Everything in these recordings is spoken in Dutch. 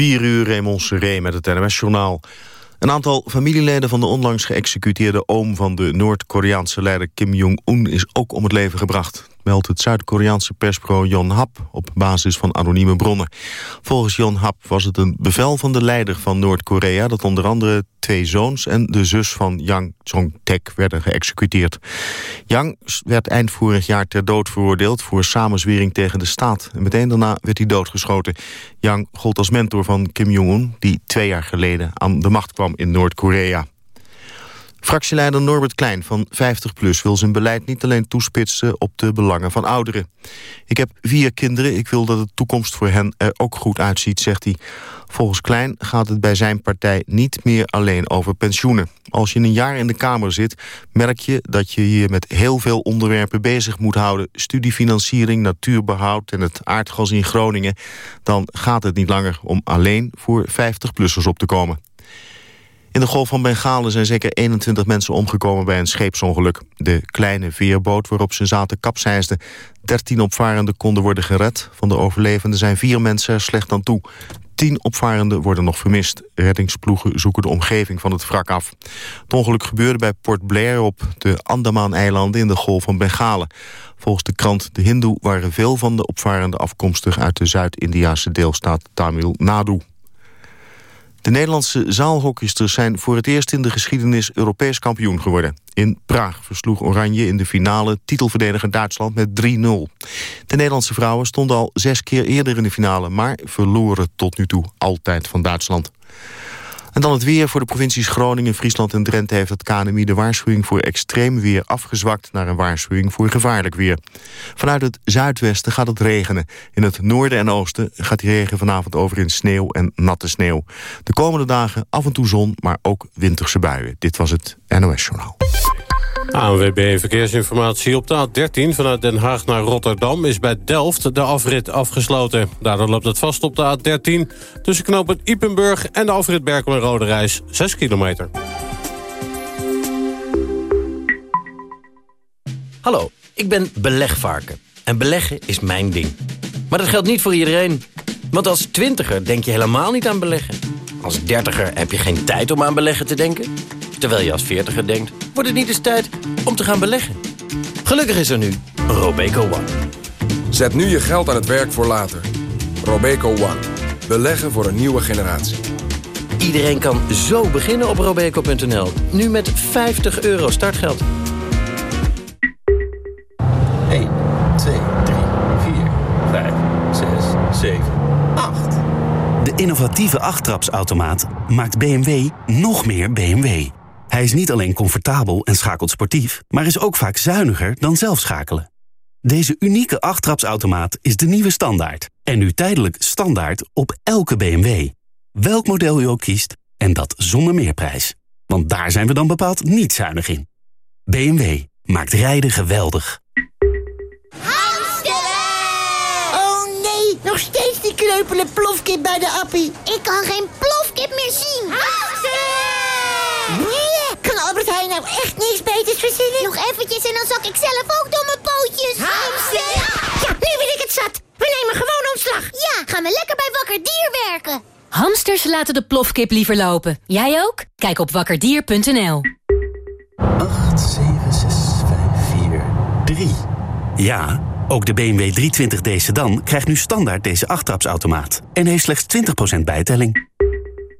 4 uur Raymond Seré met het NMS-journaal. Een aantal familieleden van de onlangs geëxecuteerde oom van de Noord-Koreaanse leider Kim Jong-un is ook om het leven gebracht meldt het Zuid-Koreaanse persbureau Yonhap op basis van anonieme bronnen. Volgens Yonhap was het een bevel van de leider van Noord-Korea... dat onder andere twee zoons en de zus van Yang Jong-tek werden geëxecuteerd. Yang werd eind vorig jaar ter dood veroordeeld voor samenzwering tegen de staat. En meteen daarna werd hij doodgeschoten. Yang gold als mentor van Kim Jong-un, die twee jaar geleden aan de macht kwam in Noord-Korea. Fractieleider Norbert Klein van 50PLUS wil zijn beleid niet alleen toespitsen op de belangen van ouderen. Ik heb vier kinderen, ik wil dat de toekomst voor hen er ook goed uitziet, zegt hij. Volgens Klein gaat het bij zijn partij niet meer alleen over pensioenen. Als je een jaar in de Kamer zit, merk je dat je je met heel veel onderwerpen bezig moet houden. Studiefinanciering, natuurbehoud en het aardgas in Groningen. Dan gaat het niet langer om alleen voor 50-plussers op te komen. In de Golf van Bengalen zijn zeker 21 mensen omgekomen bij een scheepsongeluk. De kleine veerboot waarop ze zaten kapseisde. 13 opvarenden konden worden gered. Van de overlevenden zijn vier mensen slecht aan toe. Tien opvarenden worden nog vermist. Reddingsploegen zoeken de omgeving van het wrak af. Het ongeluk gebeurde bij Port Blair op de Andaman-eilanden in de Golf van Bengalen. Volgens de krant De Hindoe waren veel van de opvarenden afkomstig uit de Zuid-Indiase deelstaat Tamil Nadu. De Nederlandse zaalhockeysters zijn voor het eerst in de geschiedenis Europees kampioen geworden. In Praag versloeg Oranje in de finale titelverdediger Duitsland met 3-0. De Nederlandse vrouwen stonden al zes keer eerder in de finale... maar verloren tot nu toe altijd van Duitsland. En dan het weer voor de provincies Groningen, Friesland en Drenthe... heeft het KNMI de waarschuwing voor extreem weer afgezwakt... naar een waarschuwing voor gevaarlijk weer. Vanuit het zuidwesten gaat het regenen. In het noorden en oosten gaat die regen vanavond over in sneeuw en natte sneeuw. De komende dagen af en toe zon, maar ook winterse buien. Dit was het NOS Journaal. ANWB Verkeersinformatie op de A13 vanuit Den Haag naar Rotterdam... is bij Delft de afrit afgesloten. Daardoor loopt het vast op de A13 tussen knooppunt Ipenburg... en de afrit Berkel en Rode Reis, 6 kilometer. Hallo, ik ben belegvarken. En beleggen is mijn ding. Maar dat geldt niet voor iedereen. Want als twintiger denk je helemaal niet aan beleggen. Als dertiger heb je geen tijd om aan beleggen te denken... Terwijl je als veertiger denkt, wordt het niet eens tijd om te gaan beleggen. Gelukkig is er nu Robeco One. Zet nu je geld aan het werk voor later. Robeco One. Beleggen voor een nieuwe generatie. Iedereen kan zo beginnen op robeco.nl. Nu met 50 euro startgeld. 1, 2, 3, 4, 5, 6, 7, 8. De innovatieve achttrapsautomaat maakt BMW nog meer BMW. Hij is niet alleen comfortabel en schakelt sportief, maar is ook vaak zuiniger dan zelf schakelen. Deze unieke achttrapsautomaat is de nieuwe standaard. En nu tijdelijk standaard op elke BMW. Welk model u ook kiest, en dat zonder meerprijs. Want daar zijn we dan bepaald niet zuinig in. BMW maakt rijden geweldig. Hamsteren! Oh nee, nog steeds die kreupele plofkip bij de appie. Ik kan geen plofkip meer zien. Hamsteren! Kan Albert Heijn nou echt niks beters verzinnen? Nog eventjes en dan zak ik zelf ook door mijn pootjes. Hamsteren! Ja, nu ben ik het zat. We nemen gewoon omslag. Ja, gaan we lekker bij Wakker Dier werken. Hamsters laten de plofkip liever lopen. Jij ook? Kijk op wakkerdier.nl. 8, 7, 6, 5, 4, 3. Ja, ook de BMW 320d sedan krijgt nu standaard deze achttrapsautomaat. En heeft slechts 20% bijtelling.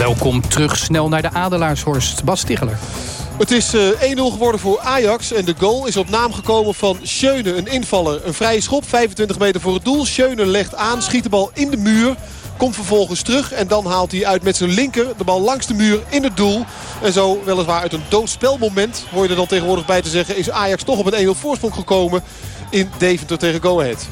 Welkom terug snel naar de Adelaarshorst. Bas. Het is eh, 1-0 geworden voor Ajax. En de goal is op naam gekomen van Schöne, een invaller. Een vrije schop, 25 meter voor het doel. Schöne legt aan, schiet de bal in de muur. Komt vervolgens terug en dan haalt hij uit met zijn linker de bal langs de muur in het doel. En zo weliswaar uit een doodspelmoment, hoor je er dan tegenwoordig bij te zeggen... is Ajax toch op een 1-0 voorsprong gekomen in Deventer tegen Go Ahead.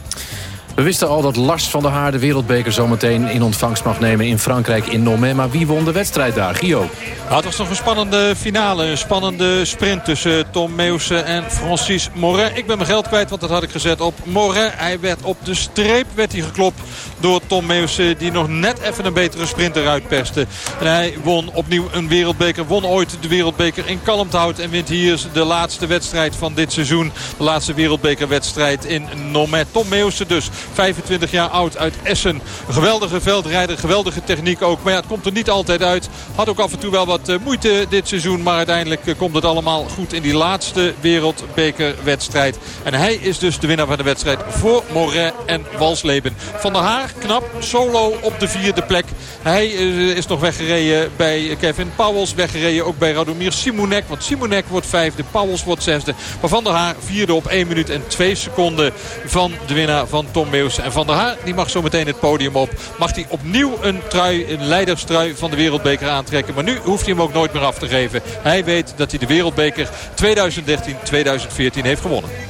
We wisten al dat Lars van der Haar de wereldbeker zometeen in ontvangst mag nemen in Frankrijk in Nome. Maar wie won de wedstrijd daar? Gio? Het was nog een spannende finale. Een spannende sprint tussen Tom Meeuwse en Francis Moret. Ik ben mijn geld kwijt, want dat had ik gezet op Moret. Hij werd op de streep werd hij geklopt door Tom Meeuwse. Die nog net even een betere sprinter uitperste. En hij won opnieuw een wereldbeker. Won ooit de wereldbeker in Kalmthout. En wint hier de laatste wedstrijd van dit seizoen. De laatste wereldbekerwedstrijd in Nome. Tom Meeuwse dus 25 jaar oud uit Essen. Geweldige veldrijder, geweldige techniek ook. Maar ja, het komt er niet altijd uit. Had ook af en toe wel wat eh, moeite dit seizoen. Maar uiteindelijk eh, komt het allemaal goed in die laatste wereldbekerwedstrijd. En hij is dus de winnaar van de wedstrijd voor Moret en Walsleben. Van der Haar knap solo op de vierde plek. Hij eh, is nog weggereden bij Kevin Pauwels. Weggereden ook bij Radomir Simonek. Want Simonek wordt vijfde, Pauwels wordt zesde. Maar Van der Haar vierde op 1 minuut en 2 seconden van de winnaar van Tom Meeuws. En Van der Haar die mag zo meteen het podium op. Mag hij opnieuw een trui, een leiderstrui van de wereldbeker aantrekken. Maar nu hoeft hij hem ook nooit meer af te geven. Hij weet dat hij de wereldbeker 2013-2014 heeft gewonnen.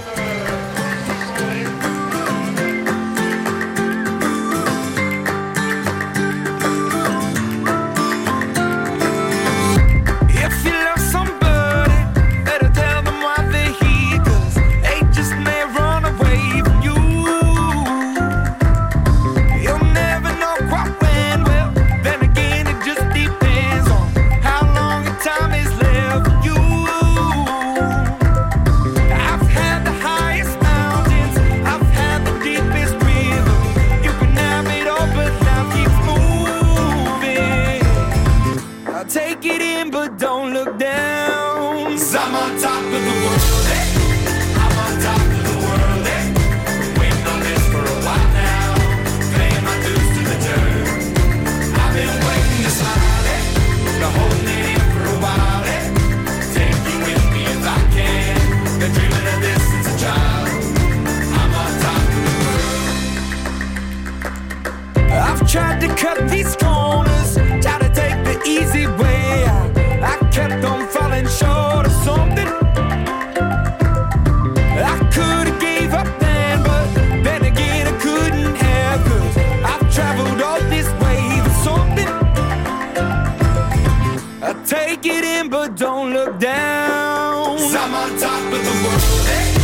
Don't look down. i I'm on top of the world. eh?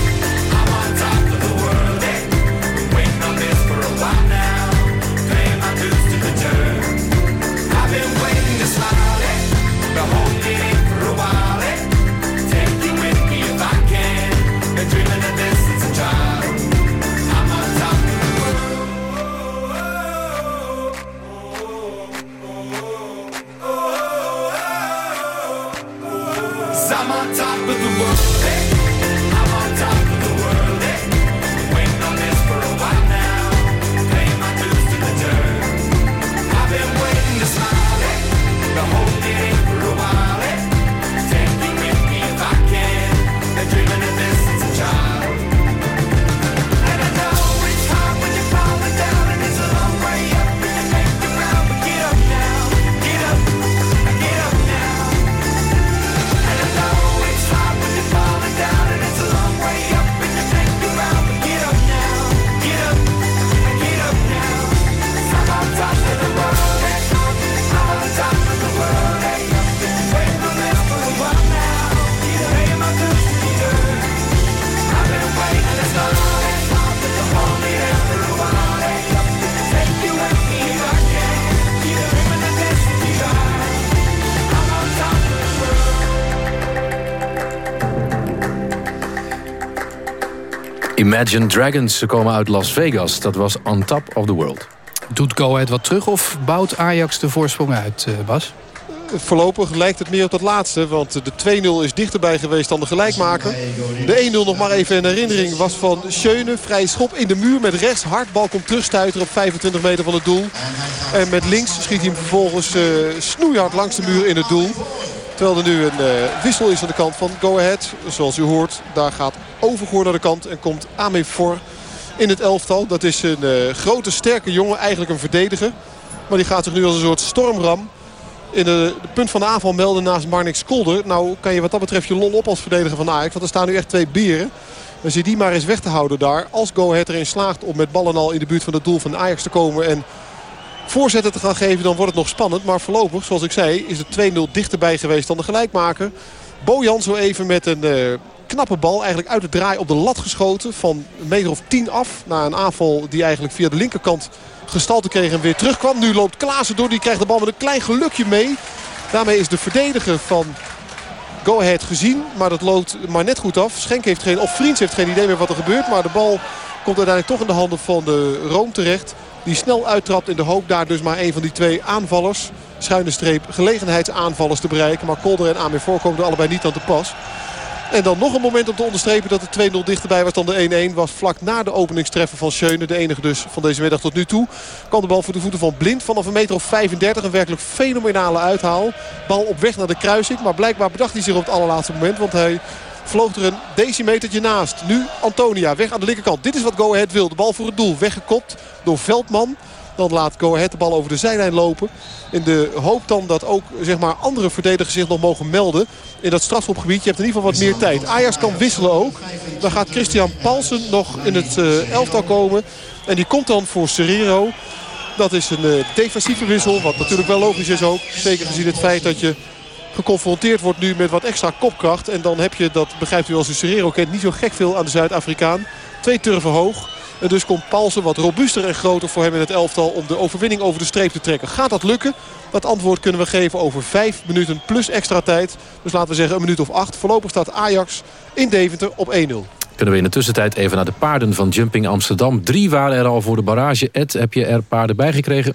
Imagine Dragons, ze komen uit Las Vegas. Dat was On Top of the World. Doet Go Ahead wat terug of bouwt Ajax de voorsprong uit, eh, Bas? Voorlopig lijkt het meer op dat laatste. Want de 2-0 is dichterbij geweest dan de gelijkmaker. De 1-0 nog maar even in herinnering was van Schöne. Vrij schop in de muur met rechts. Hard bal komt terugstuiteren op 25 meter van het doel. En met links schiet hij hem vervolgens eh, snoeihard langs de muur in het doel. Terwijl er nu een eh, wissel is aan de kant van Go Ahead. Zoals u hoort, daar gaat Overgoor naar de kant en komt Amefor in het elftal. Dat is een eh, grote, sterke jongen, eigenlijk een verdediger. Maar die gaat zich nu als een soort stormram in de, punt van de aanval melden naast Marnix Kolder. Nou kan je wat dat betreft je lol op als verdediger van Ajax. Want er staan nu echt twee beren. Dan zie die maar eens weg te houden daar. Als Go Ahead erin slaagt om met ballen al in de buurt van het doel van Ajax te komen... en voorzetten te gaan geven, dan wordt het nog spannend. Maar voorlopig, zoals ik zei, is het 2-0 dichterbij geweest dan de gelijkmaker. Bojan zo even met een eh, knappe bal eigenlijk uit het draai op de lat geschoten. Van een meter of 10 af. Na een aanval die eigenlijk via de linkerkant gestalte kreeg en weer terugkwam. Nu loopt Klaassen door, die krijgt de bal met een klein gelukje mee. Daarmee is de verdediger van Go Ahead gezien. Maar dat loopt maar net goed af. Schenk heeft geen, of heeft geen idee meer wat er gebeurt. Maar de bal komt uiteindelijk toch in de handen van de Room terecht. Die snel uittrapt in de hoop daar dus maar een van die twee aanvallers. Schuine streep gelegenheidsaanvallers te bereiken. Maar Kolder en Amir voorkomen er allebei niet aan te pas. En dan nog een moment om te onderstrepen dat het 2-0 dichterbij was dan de 1-1. Was vlak na de openingstreffer van Schöne. De enige dus van deze middag tot nu toe. Kwam de bal voor de voeten van Blind vanaf een meter of 35. Een werkelijk fenomenale uithaal. Bal op weg naar de kruising. Maar blijkbaar bedacht hij zich op het allerlaatste moment. Want hij vloog er een decimetertje naast. Nu Antonia weg aan de linkerkant. Dit is wat Go Ahead wil. De bal voor het doel. Weggekopt door Veldman. Dan laat Go Ahead de bal over de zijlijn lopen. In de hoop dan dat ook zeg maar, andere verdedigers zich nog mogen melden. In dat strafschopgebied. Je hebt in ieder geval wat meer tijd. Ajax kan wisselen ook. Dan gaat Christian Paulsen nog in het uh, elftal komen. En die komt dan voor Serrero. Dat is een uh, defensieve wissel. Wat natuurlijk wel logisch is ook. Zeker gezien het feit dat je geconfronteerd wordt nu met wat extra kopkracht. En dan heb je, dat begrijpt u als u Serrero kent, niet zo gek veel aan de Zuid-Afrikaan. Twee turven hoog. En dus komt Paulsen wat robuuster en groter voor hem in het elftal om de overwinning over de streep te trekken. Gaat dat lukken? Dat antwoord kunnen we geven over vijf minuten plus extra tijd. Dus laten we zeggen een minuut of acht. Voorlopig staat Ajax in Deventer op 1-0. Kunnen we in de tussentijd even naar de paarden van Jumping Amsterdam. Drie waren er al voor de barrage. Ed, heb je er paarden bij gekregen?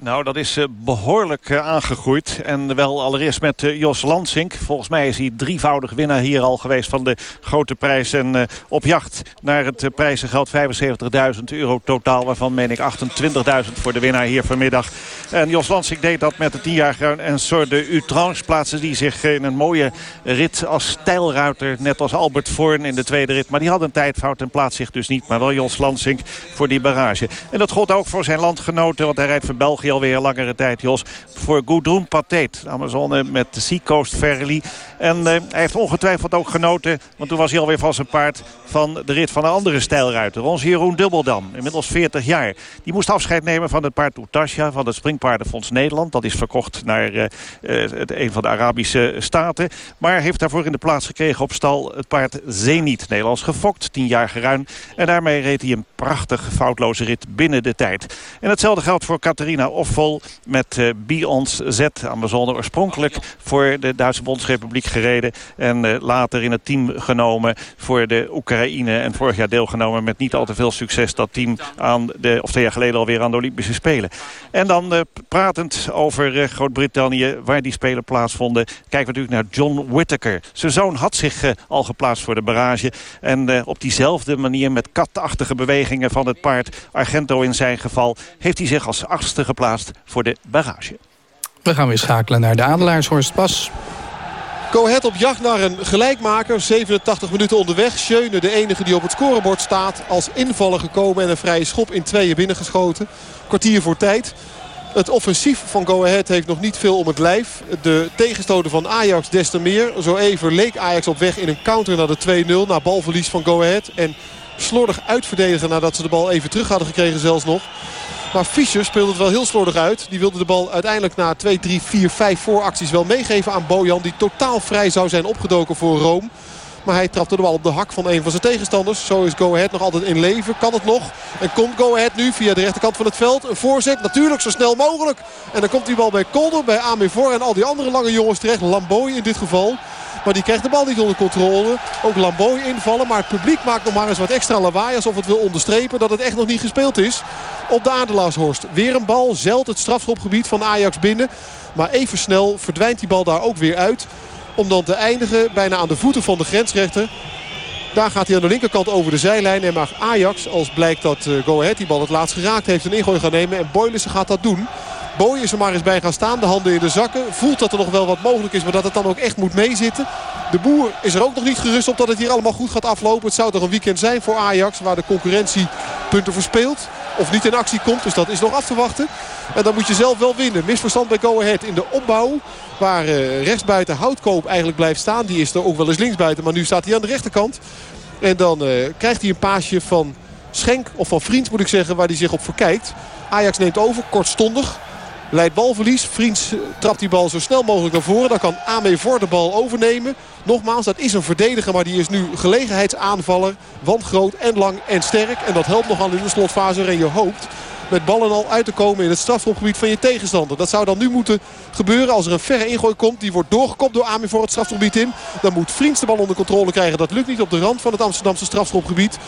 Nou, dat is uh, behoorlijk uh, aangegroeid. En wel allereerst met uh, Jos Lansink. Volgens mij is hij drievoudig winnaar hier al geweest van de grote prijs. En op jacht naar het prijzengeld 75.000 euro totaal. Waarvan meen ik 28.000 voor de winnaar hier vanmiddag. En Jos Lansink deed dat met de tienjarige en soort de Utranche. Plaatste die zich in een mooie rit als stijlruiter. Net als Albert Voorn in de tweede rit. Maar die had een tijdfout en plaatst zich dus niet. Maar wel Jos Lansink voor die barrage. En dat gold ook voor zijn landgenoten. Want hij rijdt van België alweer langere tijd, Jos. Voor Gudrun Patet, Amazone met Seacoast Ferry. En uh, hij heeft ongetwijfeld ook genoten, want toen was hij alweer van zijn paard... van de rit van een andere stijlruiter, onze Jeroen Dubbeldam. Inmiddels 40 jaar. Die moest afscheid nemen van het paard Utasja van het Springpaardenfonds Nederland. Dat is verkocht naar uh, uh, een van de Arabische staten. Maar heeft daarvoor in de plaats gekregen op stal het paard Zenit. Nederlands gefokt, 10 jaar geruin. En daarmee reed hij een prachtige foutloze rit binnen de tijd. En hetzelfde geldt voor Catharina Offol met uh, Bions Z. Amazone oorspronkelijk voor de Duitse Bondsrepubliek gereden. En uh, later in het team genomen voor de Oekraïne. En vorig jaar deelgenomen met niet al te veel succes dat team aan de, of twee jaar geleden alweer aan de Olympische Spelen. En dan uh, pratend over Groot-Brittannië waar die Spelen plaatsvonden. Kijken we natuurlijk naar John Whittaker. Zijn zoon had zich al geplaatst voor de barrage. En op diezelfde manier met katachtige bewegingen van het paard Argento in zijn geval heeft hij zich als achtste geplaatst voor de barrage. We gaan weer schakelen naar de Adelaarshorst Pas. Ahead op jacht naar een gelijkmaker. 87 minuten onderweg. Schöne, de enige die op het scorebord staat. Als invaller gekomen en een vrije schop in tweeën binnengeschoten. Kwartier voor tijd. Het offensief van Go Ahead heeft nog niet veel om het lijf. De tegenstoten van Ajax des te meer. Zo even leek Ajax op weg in een counter naar de 2-0. Na balverlies van Go Ahead. En slordig uitverdedigen nadat ze de bal even terug hadden gekregen zelfs nog. Maar Fischer speelde het wel heel slordig uit. Die wilde de bal uiteindelijk na 2, 3, 4, 5 vooracties wel meegeven aan Bojan. Die totaal vrij zou zijn opgedoken voor Rome. Maar hij trapte de bal op de hak van een van zijn tegenstanders. Zo is Go Ahead nog altijd in leven. Kan het nog? En komt Go Ahead nu via de rechterkant van het veld. Een voorzet. Natuurlijk zo snel mogelijk. En dan komt die bal bij Kolder, bij Amirvoor en al die andere lange jongens terecht. Lamboy in dit geval. Maar die krijgt de bal niet onder controle. Ook Lamboy invallen. Maar het publiek maakt nog maar eens wat extra lawaai. Alsof het wil onderstrepen dat het echt nog niet gespeeld is. Op de Adelaarshorst. Weer een bal. Zelt het strafschopgebied van Ajax binnen. Maar even snel verdwijnt die bal daar ook weer uit. Om dan te eindigen bijna aan de voeten van de grensrechter. Daar gaat hij aan de linkerkant over de zijlijn. En mag Ajax, als blijkt dat uh, Go Ahead die bal het laatst geraakt heeft, een ingooi gaan nemen. En Boylissen gaat dat doen. Boy is er maar eens bij gaan staan. De handen in de zakken. Voelt dat er nog wel wat mogelijk is. Maar dat het dan ook echt moet meezitten. De boer is er ook nog niet gerust op dat het hier allemaal goed gaat aflopen. Het zou toch een weekend zijn voor Ajax. Waar de concurrentie punten verspeelt. Of niet in actie komt. Dus dat is nog af te wachten. En dan moet je zelf wel winnen. Misverstand bij Go Ahead in de opbouw. Waar uh, rechtsbuiten Houtkoop eigenlijk blijft staan. Die is er ook wel eens linksbuiten. Maar nu staat hij aan de rechterkant. En dan eh, krijgt hij een paasje van Schenk, of van Vriends moet ik zeggen, waar hij zich op verkijkt. Ajax neemt over, kortstondig. Leidt balverlies. Vriends trapt die bal zo snel mogelijk naar voren. Dan kan Ame voor de bal overnemen. Nogmaals, dat is een verdediger, maar die is nu gelegenheidsaanvaller. Want groot en lang en sterk. En dat helpt nogal in de slotfase waarin je hoopt met ballen al uit te komen in het strafschopgebied van je tegenstander. Dat zou dan nu moeten gebeuren als er een verre ingooi komt. Die wordt doorgekopt door Ame voor het strafschopgebied in. Dan moet Vriends de bal onder controle krijgen. Dat lukt niet op de rand van het Amsterdamse strafschopgebied.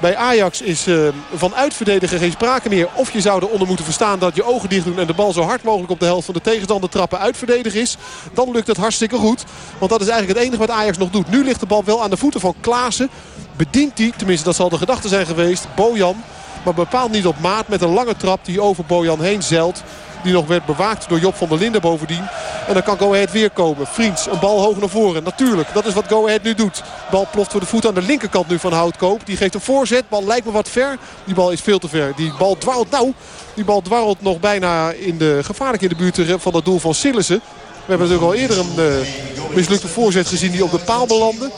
Bij Ajax is uh, van uitverdedigen geen sprake meer. Of je zou eronder moeten verstaan dat je ogen dicht doen... en de bal zo hard mogelijk op de helft van de tegenstander trappen uitverdedigen is. Dan lukt het hartstikke goed. Want dat is eigenlijk het enige wat Ajax nog doet. Nu ligt de bal wel aan de voeten van Klaassen. Bedient die, tenminste dat zal de gedachte zijn geweest, Bojan. Maar bepaald niet op maat met een lange trap die over Bojan heen zeilt. Die nog werd bewaakt door Job van der Linden bovendien. En dan kan Go Ahead weer komen. Vriends, een bal hoog naar voren. Natuurlijk, dat is wat Go Ahead nu doet. Bal ploft voor de voet aan de linkerkant nu van Houtkoop. Die geeft een voorzet. Bal lijkt me wat ver. Die bal is veel te ver. Die bal dwarrelt nou. Die bal dwarrelt nog bijna in de, gevaarlijk in de buurt van het doel van Sillissen. We hebben natuurlijk al eerder een uh, mislukte voorzet gezien die op de paal belandde.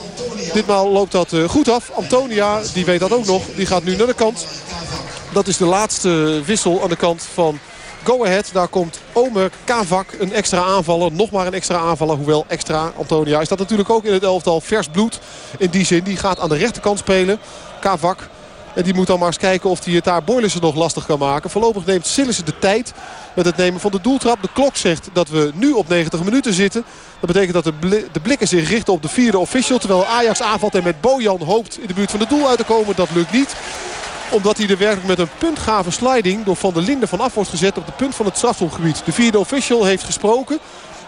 Ditmaal loopt dat uh, goed af. Antonia, die weet dat ook nog. Die gaat nu naar de kant. Dat is de laatste wissel aan de kant van Go Ahead. Daar komt Omer Kavak, een extra aanvaller. Nog maar een extra aanvaller. Hoewel extra, Antonia, is dat natuurlijk ook in het elftal vers bloed. In die zin, die gaat aan de rechterkant spelen. Kavak. En die moet dan maar eens kijken of hij het daar Boylissen nog lastig kan maken. Voorlopig neemt Sillissen de tijd met het nemen van de doeltrap. De klok zegt dat we nu op 90 minuten zitten. Dat betekent dat de, de blikken zich richten op de vierde official. Terwijl Ajax aanvalt en met Bojan hoopt in de buurt van het doel uit te komen. Dat lukt niet omdat hij er werkelijk met een puntgave sliding door Van der Linden vanaf wordt gezet op de punt van het strafschopgebied. De vierde official heeft gesproken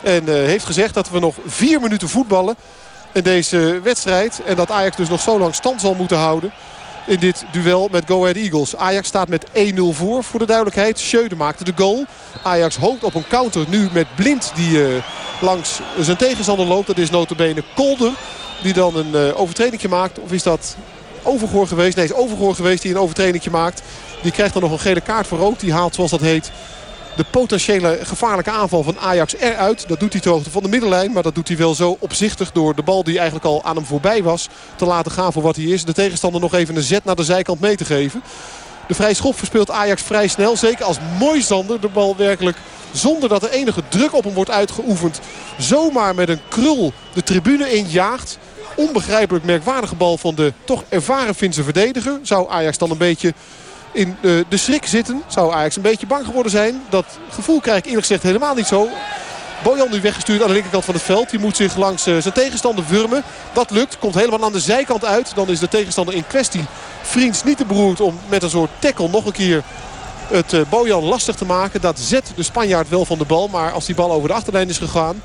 en uh, heeft gezegd dat we nog vier minuten voetballen in deze wedstrijd. En dat Ajax dus nog zo lang stand zal moeten houden in dit duel met Go Ahead Eagles. Ajax staat met 1-0 voor, voor de duidelijkheid. Schöne maakte de goal. Ajax hoopt op een counter nu met Blind die uh, langs zijn tegenstander loopt. Dat is notabene Kolder die dan een uh, overtreding maakt. Of is dat Overgoor geweest. Nee, is Overgoor geweest die een overtreding maakt. Die krijgt dan nog een gele kaart voor rood. Die haalt, zoals dat heet, de potentiële gevaarlijke aanval van Ajax eruit. Dat doet hij ter hoogte van de middenlijn. Maar dat doet hij wel zo opzichtig door de bal die eigenlijk al aan hem voorbij was. Te laten gaan voor wat hij is. De tegenstander nog even een zet naar de zijkant mee te geven. De vrij schop verspeelt Ajax vrij snel. Zeker als Moisander de bal werkelijk zonder dat er enige druk op hem wordt uitgeoefend. Zomaar met een krul de tribune injaagt onbegrijpelijk merkwaardige bal van de toch ervaren Finse verdediger. Zou Ajax dan een beetje in de, schrik zitten? Zou Ajax een beetje bang geworden zijn? Dat gevoel krijg ik eerlijk gezegd helemaal niet zo. Bojan nu weggestuurd aan de linkerkant van het veld. Die moet zich langs uh, zijn tegenstander wurmen. Dat lukt. Komt helemaal aan de zijkant uit. Dan is de tegenstander in kwestie Vriends niet te beroerd om met een soort tackle nog een keer het uh, Bojan lastig te maken. Dat zet de Spanjaard wel van de bal. Maar als die bal over de achterlijn is gegaan...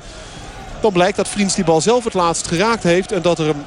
Dan blijkt dat Vriends die bal zelf het laatst geraakt heeft. En dat er een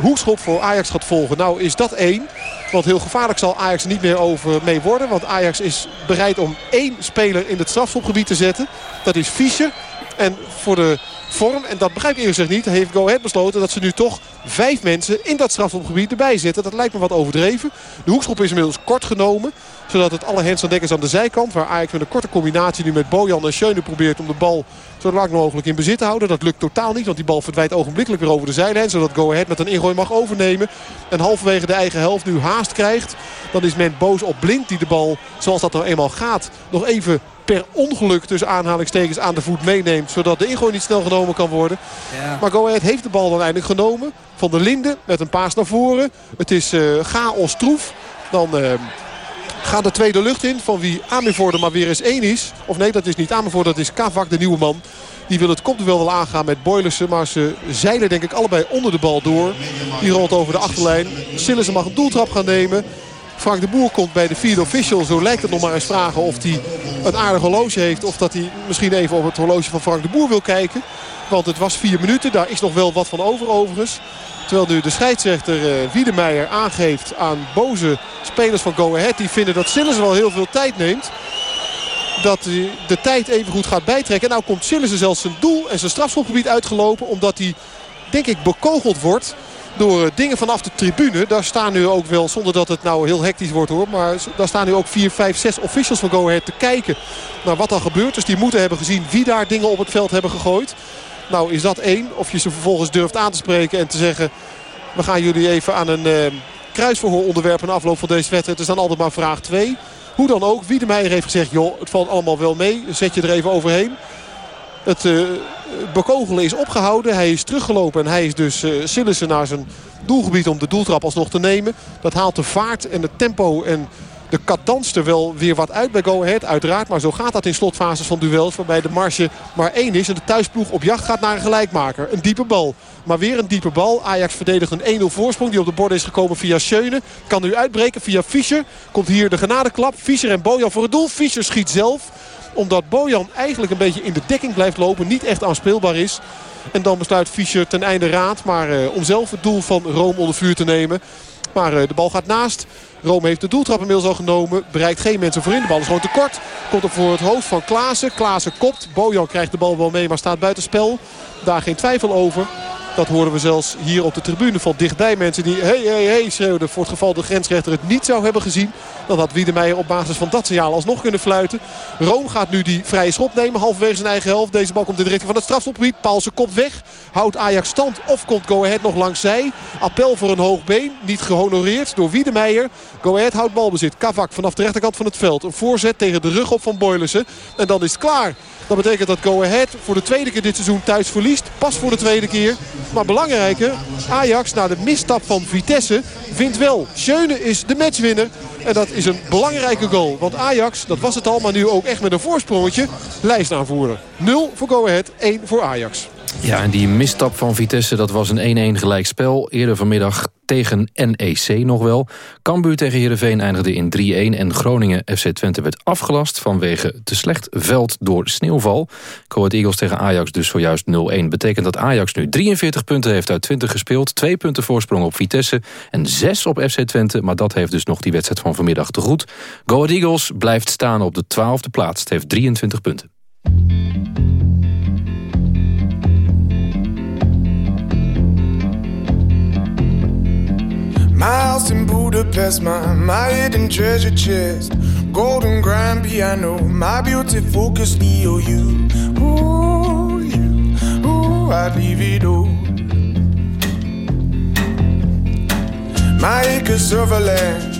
hoekschop voor Ajax gaat volgen. Nou is dat één. Want heel gevaarlijk zal Ajax niet meer over mee worden. Want Ajax is bereid om één speler in het strafschopgebied te zetten. Dat is Fischer. En voor de vorm, en dat begrijp ik eerlijk gezegd niet... heeft Go Ahead besloten dat ze nu toch vijf mensen in dat strafschopgebied erbij zetten. Dat lijkt me wat overdreven. De hoekschop is inmiddels kort genomen. Zodat het alle hens aan dek is aan de zijkant. Waar Ajax met een korte combinatie nu met Bojan en Schöne probeert om de bal zo lang mogelijk in bezit te houden. Dat lukt totaal niet, want die bal verdwijnt ogenblikkelijk weer over de zijlijn. Zodat Go Ahead met een ingooi mag overnemen. En halverwege de eigen helft nu haast krijgt. Dan is men boos op Blind die de bal, zoals dat er eenmaal gaat, nog even per ongeluk tussen aanhalingstekens aan de voet meeneemt. Zodat de ingooi niet snel genomen kan worden. Ja. Maar Go Ahead heeft de bal dan eindelijk genomen. Van der Linden met een paas naar voren. Het is uh, chaos troef. Dan... Uh, gaat de tweede lucht in. Van wie Amevoorde maar weer eens één is. Of nee, dat is niet Amevoorde, dat is Kavak, de nieuwe man. Die wil het kopduel wel aangaan met Boylissen. Maar ze zeilen denk ik allebei onder de bal door. Die rolt over de achterlijn. Sillissen mag een doeltrap gaan nemen. Frank de Boer komt bij de vierde official. Zo lijkt het nog maar eens vragen of hij een aardig horloge heeft. Of dat hij misschien even op het horloge van Frank de Boer wil kijken. Want het was vier minuten. Daar is nog wel wat van over overigens. Terwijl nu de scheidsrechter uh, aangeeft aan boze spelers van Go Ahead. Die vinden dat Sillissen wel heel veel tijd neemt. Dat hij de tijd even goed gaat bijtrekken. En nou komt Sillissen zelfs zijn doel en zijn strafschopgebied uitgelopen. Omdat hij, denk ik, bekogeld wordt door uh, dingen vanaf de tribune. Daar staan nu ook wel, zonder dat het nou heel hectisch wordt hoor. Maar daar staan nu ook 4, 5, 6 officials van Go Ahead te kijken naar wat er gebeurt. Dus die moeten hebben gezien wie daar dingen op het veld hebben gegooid. Nou is dat één. Of je ze vervolgens durft aan te spreken en te zeggen... We gaan jullie even aan een eh, kruisverhoor onderwerpen na afloop van deze wedstrijd. Het is dan altijd maar vraag 2. Hoe dan ook, Wiedemeijer heeft gezegd, joh, het valt allemaal wel mee. Zet je er even overheen. Het eh, bekogelen is opgehouden. Hij is teruggelopen en hij is dus uh, Sillissen naar zijn doelgebied om de doeltrap alsnog te nemen. Dat haalt de vaart en het tempo en de cadans er wel weer wat uit bij Go Ahead. Uiteraard, maar zo gaat dat in slotfases van duels. Waarbij de marge maar één is. En de thuisploeg op jacht gaat naar een gelijkmaker. Een diepe bal. Maar weer een diepe bal. Ajax verdedigt een 1-0 voorsprong. Die op de borden is gekomen via Schöne. Kan nu uitbreken via Fischer. Komt hier de genadeklap. Fischer en Bojan voor het doel. Fischer schiet zelf. Omdat Bojan eigenlijk een beetje in de dekking blijft lopen. Niet echt aanspeelbaar is. En dan besluit Fischer ten einde raad. Maar uh, om zelf het doel van Rome onder vuur te nemen. Maar uh, de bal gaat naast. Rome heeft de doeltrap inmiddels al genomen. Bereikt geen mensen voorin. De bal is gewoon te kort. Komt op voor het hoofd van Klaassen. Klaassen kopt. Bojan krijgt de bal wel mee, maar staat buitenspel. Daar geen twijfel over. Dat hoorden we zelfs hier op de tribune van dichtbij mensen die hey, hey, hey schreeuwden. Voor het geval de grensrechter het niet zou hebben gezien. Dan had Wiedemeijer op basis van dat signaal alsnog kunnen fluiten. Room gaat nu die vrije schop nemen. Halverwege zijn eigen helft. Deze bal komt in de richting van het strafschopgebied. Paalse kop weg. Houdt Ajax stand of komt Go Ahead nog langs zij. Appel voor een hoog been. Niet gehonoreerd door Wiedemeijer. Go Ahead houdt balbezit. Kavak vanaf de rechterkant van het veld. Een voorzet tegen de rug op van Boylissen. En dan is het klaar. Dat betekent dat Go Ahead voor de tweede keer dit seizoen thuis verliest. Pas voor de tweede keer. Maar belangrijker, Ajax na de misstap van Vitesse vindt wel. Schöne is de matchwinner. En dat is een belangrijke goal. Want Ajax, dat was het al, maar nu ook echt met een voorsprongetje. Lijstaanvoerder. 0 voor Go Ahead, 1 voor Ajax. Ja, en die misstap van Vitesse, dat was een 1-1 gelijkspel. Eerder vanmiddag tegen NEC nog wel. Cambuur tegen Heerenveen eindigde in 3-1... en Groningen FC Twente werd afgelast vanwege te slecht veld door sneeuwval. Coët Eagles tegen Ajax dus zojuist 0-1. Betekent dat Ajax nu 43 punten heeft uit 20 gespeeld. Twee punten voorsprong op Vitesse en 6 op FC Twente. Maar dat heeft dus nog die wedstrijd van vanmiddag te goed. Go Eagles blijft staan op de 12e plaats. Het heeft 23 punten. House in Budapest, my, my hidden treasure chest. Golden grand piano, my beauty focus EOU. Ooh, you, ooh, I leave it all. My acres of land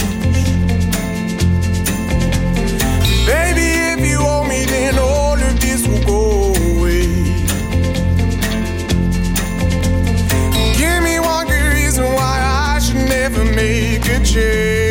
Then all of this will go away. Give me one good reason why I should never make a change.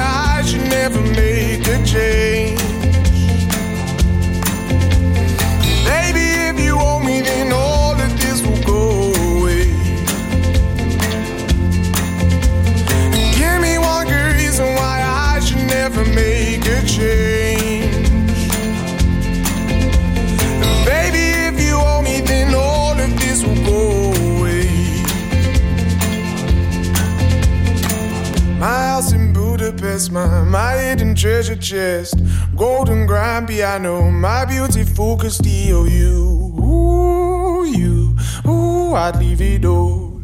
my, hidden treasure chest. Golden grand piano, my beautiful Castillo. You, ooh, you, ooh, I'd leave it all.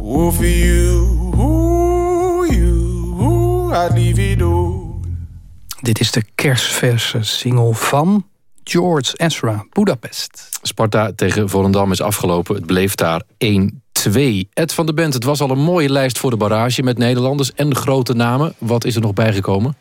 Ooh, for you, ooh, you, ooh, I'd leave it all. Dit is de kerstverse single van George Ezra, Budapest. Sparta tegen Volendam is afgelopen. Het bleef daar 1-2. Ed van de Bent, het was al een mooie lijst voor de barrage... met Nederlanders en grote namen. Wat is er nog bijgekomen?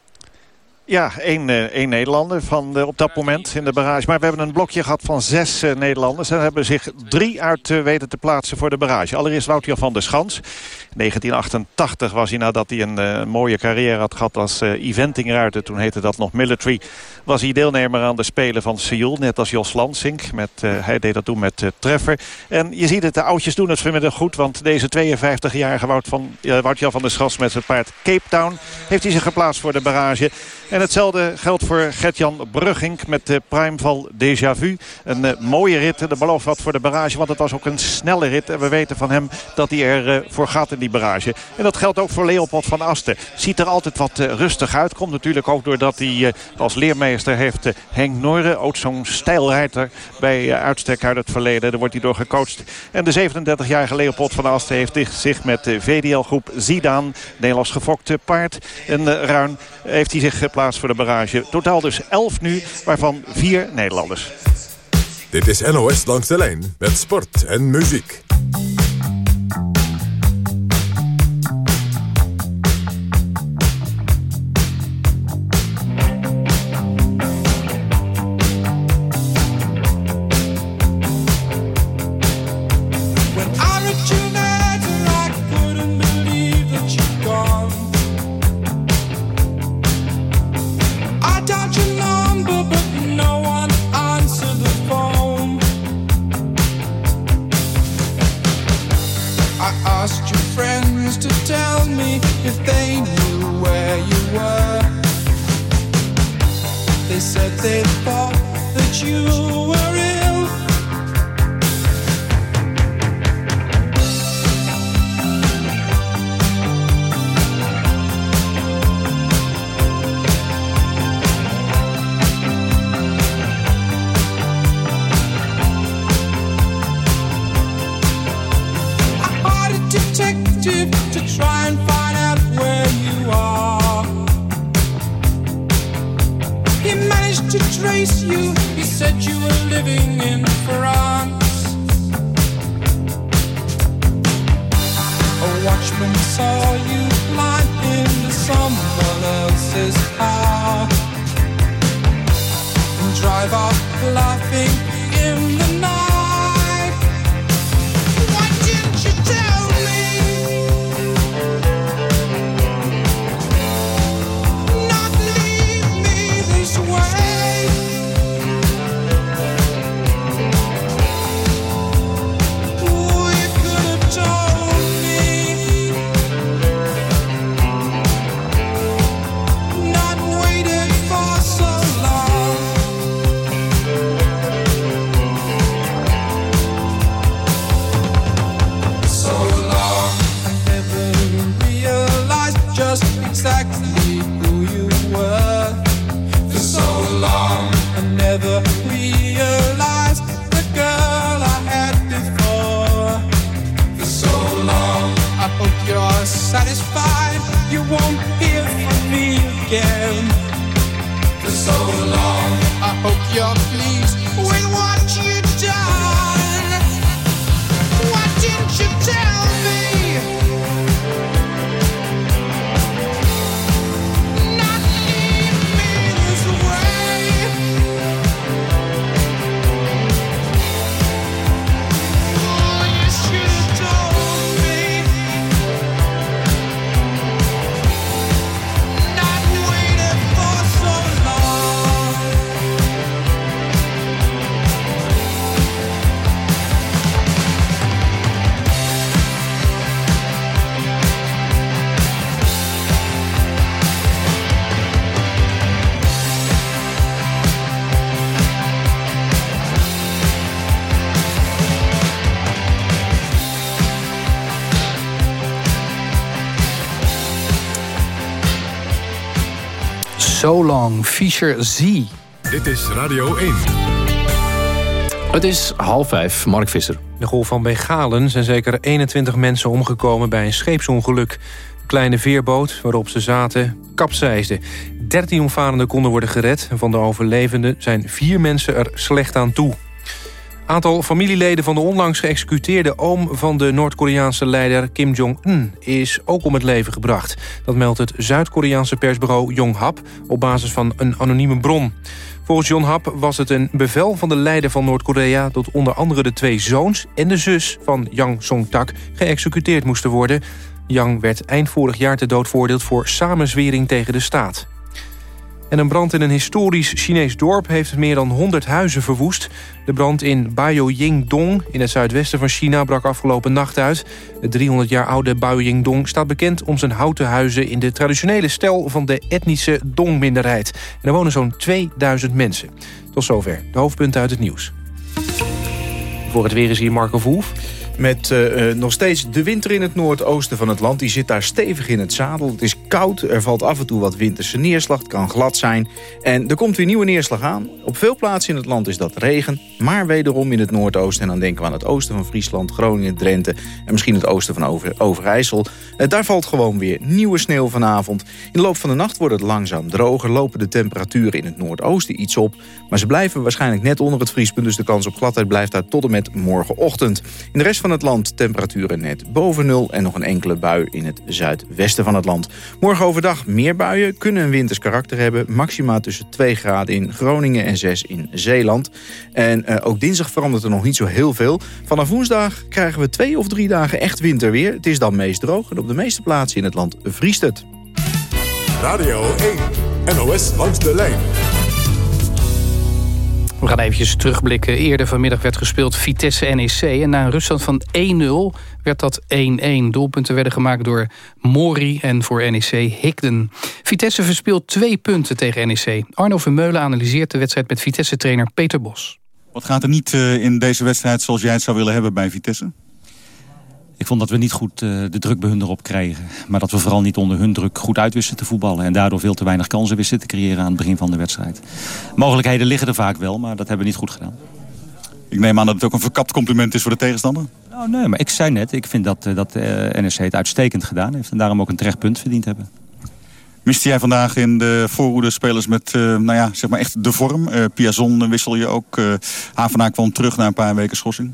Ja, één, eh, één Nederlander van de, op dat moment in de barrage. Maar we hebben een blokje gehad van zes eh, Nederlanders. En hebben zich drie uit eh, weten te plaatsen voor de barrage. Allereerst Woutje van der Schans. In 1988 was hij nadat hij een eh, mooie carrière had gehad als eh eventingruiter. Toen heette dat nog military. Was hij deelnemer aan de Spelen van Seoul. Net als Jos Lansink. Met, eh, hij deed dat toen met eh, Treffer. En je ziet het, de oudjes doen het vanmiddag goed. Want deze 52-jarige Wout van, eh, Wout-Jan van der Schans met zijn paard Cape Town... heeft hij zich geplaatst voor de barrage. En hetzelfde geldt voor Gert-Jan Brugging met de Primeval Déjà Vu. Een eh, mooie rit, de belooft wat voor de barrage. Want het was ook een snelle rit. En we weten van hem dat hij er eh, voor gaat in die barrage. En dat geldt ook voor Leopold van Asten. Ziet er altijd wat eh, rustig uit. Komt natuurlijk ook doordat hij als leermeester heeft Henk Noren. Ook zo'n stijlrijder bij uitstek uit het verleden. Daar wordt hij door gecoacht. En de 37-jarige Leopold van Asten heeft zich- met de VDL-groep Zidaan, Nederlands gefokte paard, en ruin, heeft hij zich geplaatst voor de barrage. Totaal dus 11 nu, waarvan vier Nederlanders. Dit is NOS Langs de Lijn met sport en muziek. Drive off laughing in the So Long, Fischer Z. Dit is Radio 1. Het is half vijf, Mark Visser. De golf van Bengalen zijn zeker 21 mensen omgekomen bij een scheepsongeluk. Een kleine veerboot waarop ze zaten kapseisde. 13 omvarenden konden worden gered. En van de overlevenden zijn vier mensen er slecht aan toe. Aantal familieleden van de onlangs geëxecuteerde oom van de Noord-Koreaanse leider Kim Jong-un is ook om het leven gebracht. Dat meldt het Zuid-Koreaanse persbureau Yonhap op basis van een anonieme bron. Volgens Yonhap was het een bevel van de leider van Noord-Korea... dat onder andere de twee zoons en de zus van Yang Song-tak geëxecuteerd moesten worden. Yang werd eind vorig jaar te dood veroordeeld voor samenzwering tegen de staat. En een brand in een historisch Chinees dorp heeft meer dan 100 huizen verwoest. De brand in Baoyingdong in het zuidwesten van China brak afgelopen nacht uit. De 300 jaar oude Baoyingdong staat bekend om zijn houten huizen... in de traditionele stijl van de etnische Dong-minderheid. En er wonen zo'n 2000 mensen. Tot zover de hoofdpunten uit het nieuws. Voor het weer is hier Marco Verhoef. Met uh, nog steeds de winter in het noordoosten van het land. Die zit daar stevig in het zadel. Het is koud, er valt af en toe wat winterse neerslag. Het kan glad zijn. En er komt weer nieuwe neerslag aan. Op veel plaatsen in het land is dat regen. Maar wederom in het noordoosten. En dan denken we aan het oosten van Friesland, Groningen, Drenthe... en misschien het oosten van Over, Overijssel. Uh, daar valt gewoon weer nieuwe sneeuw vanavond. In de loop van de nacht wordt het langzaam droger. Lopen de temperaturen in het noordoosten iets op. Maar ze blijven waarschijnlijk net onder het vriespunt. Dus de kans op gladheid blijft daar tot en met morgenochtend. In de rest van het land temperaturen net boven nul... en nog een enkele bui in het zuidwesten van het land. Morgen overdag meer buien kunnen een winters karakter hebben. Maxima tussen 2 graden in Groningen en 6 in Zeeland. En uh, ook dinsdag verandert er nog niet zo heel veel. Vanaf woensdag krijgen we twee of drie dagen echt winterweer. Het is dan meest droog en op de meeste plaatsen in het land vriest het. Radio 1, NOS langs de lijn. We gaan eventjes terugblikken. Eerder vanmiddag werd gespeeld Vitesse-NEC. En na een ruststand van 1-0 werd dat 1-1. Doelpunten werden gemaakt door Mori en voor NEC Higden. Vitesse verspeelt twee punten tegen NEC. Arno Vermeulen analyseert de wedstrijd met Vitesse-trainer Peter Bos. Wat gaat er niet uh, in deze wedstrijd zoals jij het zou willen hebben bij Vitesse? Ik vond dat we niet goed uh, de druk bij hun erop kregen. Maar dat we vooral niet onder hun druk goed uit wisten te voetballen. En daardoor veel te weinig kansen wisten te creëren aan het begin van de wedstrijd. Mogelijkheden liggen er vaak wel, maar dat hebben we niet goed gedaan. Ik neem aan dat het ook een verkapt compliment is voor de tegenstander? Nou, nee, maar ik zei net, ik vind dat, uh, dat uh, NSC het uitstekend gedaan heeft. En daarom ook een terecht punt verdiend hebben. Miste jij vandaag in de voorhoede spelers met uh, nou ja, zeg maar echt de vorm? Uh, Piazon wissel je ook. Uh, Havenaar kwam terug na een paar weken schorsing.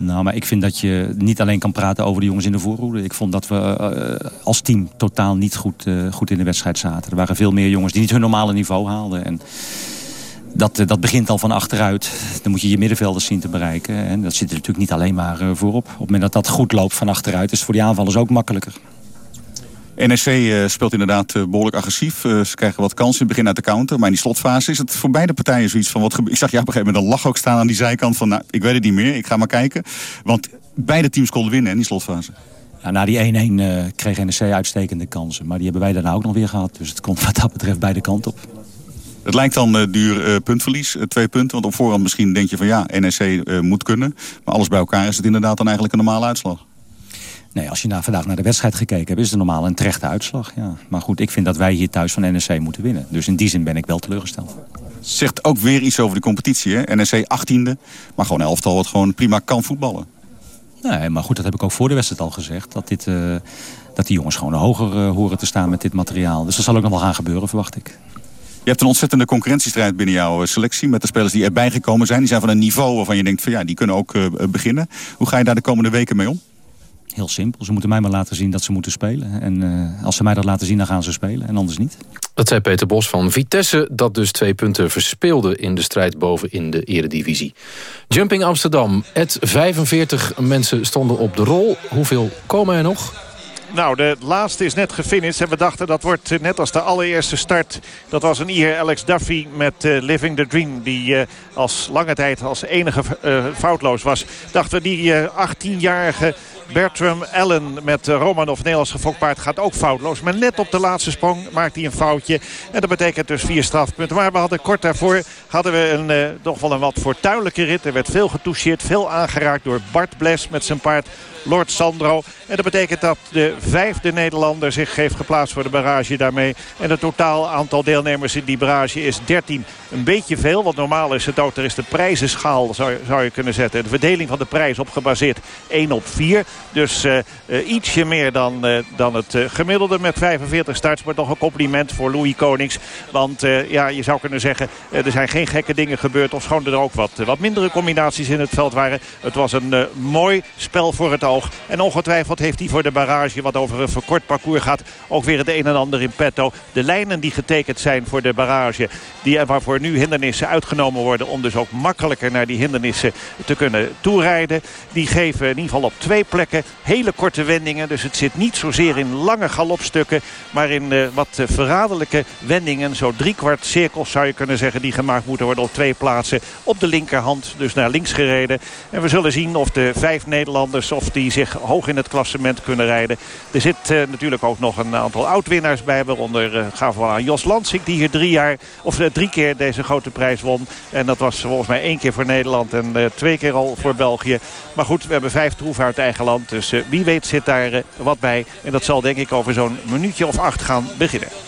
Nou, maar ik vind dat je niet alleen kan praten over de jongens in de voorhoede. Ik vond dat we uh, als team totaal niet goed, uh, goed in de wedstrijd zaten. Er waren veel meer jongens die niet hun normale niveau haalden. En dat, dat begint al van achteruit. Dan moet je je middenvelders zien te bereiken. En dat zit er natuurlijk niet alleen maar voorop. Op het moment dat dat goed loopt van achteruit... is het voor die aanvallers ook makkelijker. NEC uh, speelt inderdaad uh, behoorlijk agressief. Uh, ze krijgen wat kansen in het begin uit de counter. Maar in die slotfase is het voor beide partijen zoiets van... Wat ik zag jou op een gegeven moment een lach ook staan aan die zijkant van... nou, ik weet het niet meer, ik ga maar kijken. Want beide teams konden winnen in die slotfase. Ja, na die 1-1 kreeg NEC uitstekende kansen. Maar die hebben wij daarna ook nog weer gehad. Dus het komt wat dat betreft beide kanten op. Het lijkt dan duur puntverlies, twee punten. Want op voorhand misschien denk je van ja, NEC moet kunnen. Maar alles bij elkaar is het inderdaad dan eigenlijk een normale uitslag. Nee, als je nou vandaag naar de wedstrijd gekeken hebt... is het normaal een terechte uitslag. Ja. Maar goed, ik vind dat wij hier thuis van NEC moeten winnen. Dus in die zin ben ik wel teleurgesteld. Zegt ook weer iets over de competitie, hè? NEC 18e, maar gewoon elftal wat gewoon prima kan voetballen. Nee, maar goed, dat heb ik ook voor de wedstrijd al gezegd. Dat, dit, uh, dat die jongens gewoon hoger uh, horen te staan met dit materiaal. Dus dat zal ook nog wel gaan gebeuren, verwacht ik. Je hebt een ontzettende concurrentiestrijd binnen jouw selectie... met de spelers die erbij gekomen zijn. Die zijn van een niveau waarvan je denkt van ja, die kunnen ook uh, beginnen. Hoe ga je daar de komende weken mee om? Heel simpel. Ze moeten mij maar laten zien dat ze moeten spelen. En uh, als ze mij dat laten zien, dan gaan ze spelen. En anders niet. Dat zei Peter Bos van Vitesse... dat dus twee punten verspeelde in de strijd boven in de eredivisie. Jumping Amsterdam. Het 45 mensen stonden op de rol. Hoeveel komen er nog? Nou, de laatste is net gefinished. En we dachten dat wordt net als de allereerste start. Dat was een Ier Alex Duffy met uh, Living the Dream. Die uh, als lange tijd als enige uh, foutloos was. Dachten we die 18-jarige Bertram Allen met eh, Romanov, Nederlands gefokpaard, gaat ook foutloos. Maar net op de laatste sprong maakt hij een foutje. En dat betekent dus vier strafpunten. Maar we hadden kort daarvoor hadden we een, eh, toch wel een wat fortuinlijke rit. Er werd veel getoucheerd, veel aangeraakt door Bart Bles met zijn paard Lord Sandro. En dat betekent dat de vijfde Nederlander zich heeft geplaatst voor de barrage daarmee. En het totaal aantal deelnemers in die barrage is 13. Een beetje veel, want normaal is het ook, er is de prijzenschaal zou, zou je kunnen zetten. De verdeling van de prijs op gebaseerd 1 op 4. Dus eh, eh, ietsje meer dan, eh, dan het gemiddelde met 45 starts. Maar toch een compliment voor Louis Konings. Want ja, je zou kunnen zeggen, er zijn geen gekke dingen gebeurd. Of schoon er ook wat, wat mindere combinaties in het veld waren. Het was een mooi spel voor het En ongetwijfeld heeft hij voor de barrage, wat over een verkort parcours gaat, ook weer het een en ander in petto. De lijnen die getekend zijn voor de barrage, die, waarvoor nu hindernissen uitgenomen worden om dus ook makkelijker naar die hindernissen te kunnen toerijden. Die geven in ieder geval op twee plekken hele korte wendingen. Dus het zit niet zozeer in lange galopstukken, maar in eh, wat eh, verraderlijke wendingen. Zo driekwart cirkels zou je kunnen zeggen die gemaakt moeten worden op twee plaatsen. Op de linkerhand, dus naar links gereden. En we zullen zien of de vijf Nederlanders of die zich hoog in het klassement kunnen rijden. Er zit eh, natuurlijk ook nog een aantal oud-winnaars bij. Waaronder uh, gaven we aan Jos Lansing die hier drie, jaar, of, eh, drie keer deze grote prijs won. En dat was volgens mij één keer voor Nederland en eh, twee keer al voor België. Maar goed, we hebben vijf troeven uit eigen land. Dus eh, wie weet zit daar eh, wat bij. En dat zal denk ik over zo'n minuutje of acht gaan beginnen.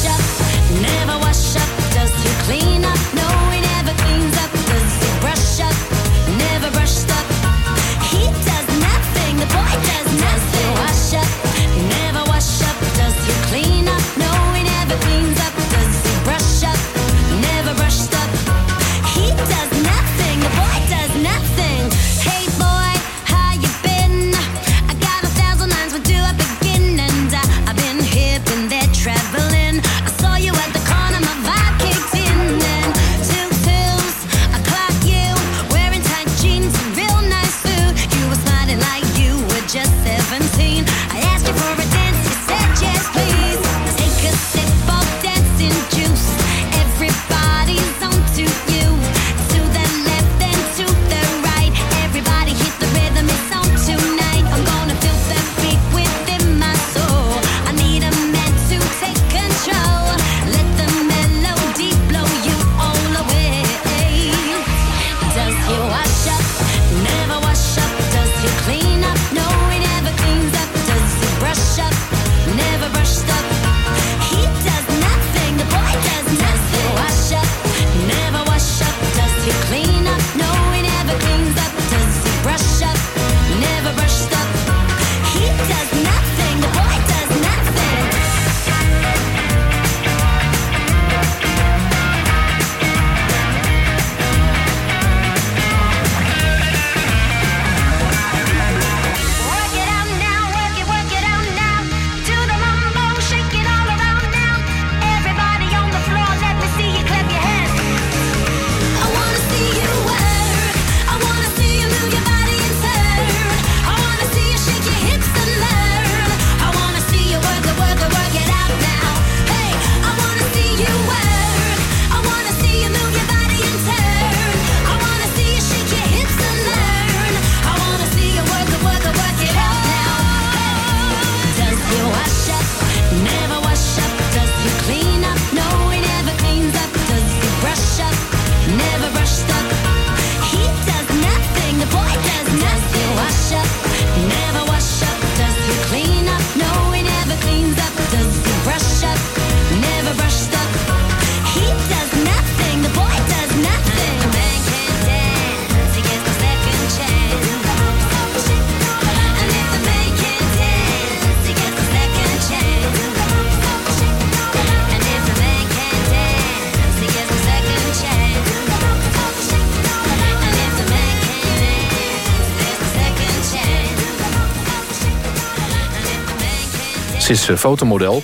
Ze is eh, fotomodel.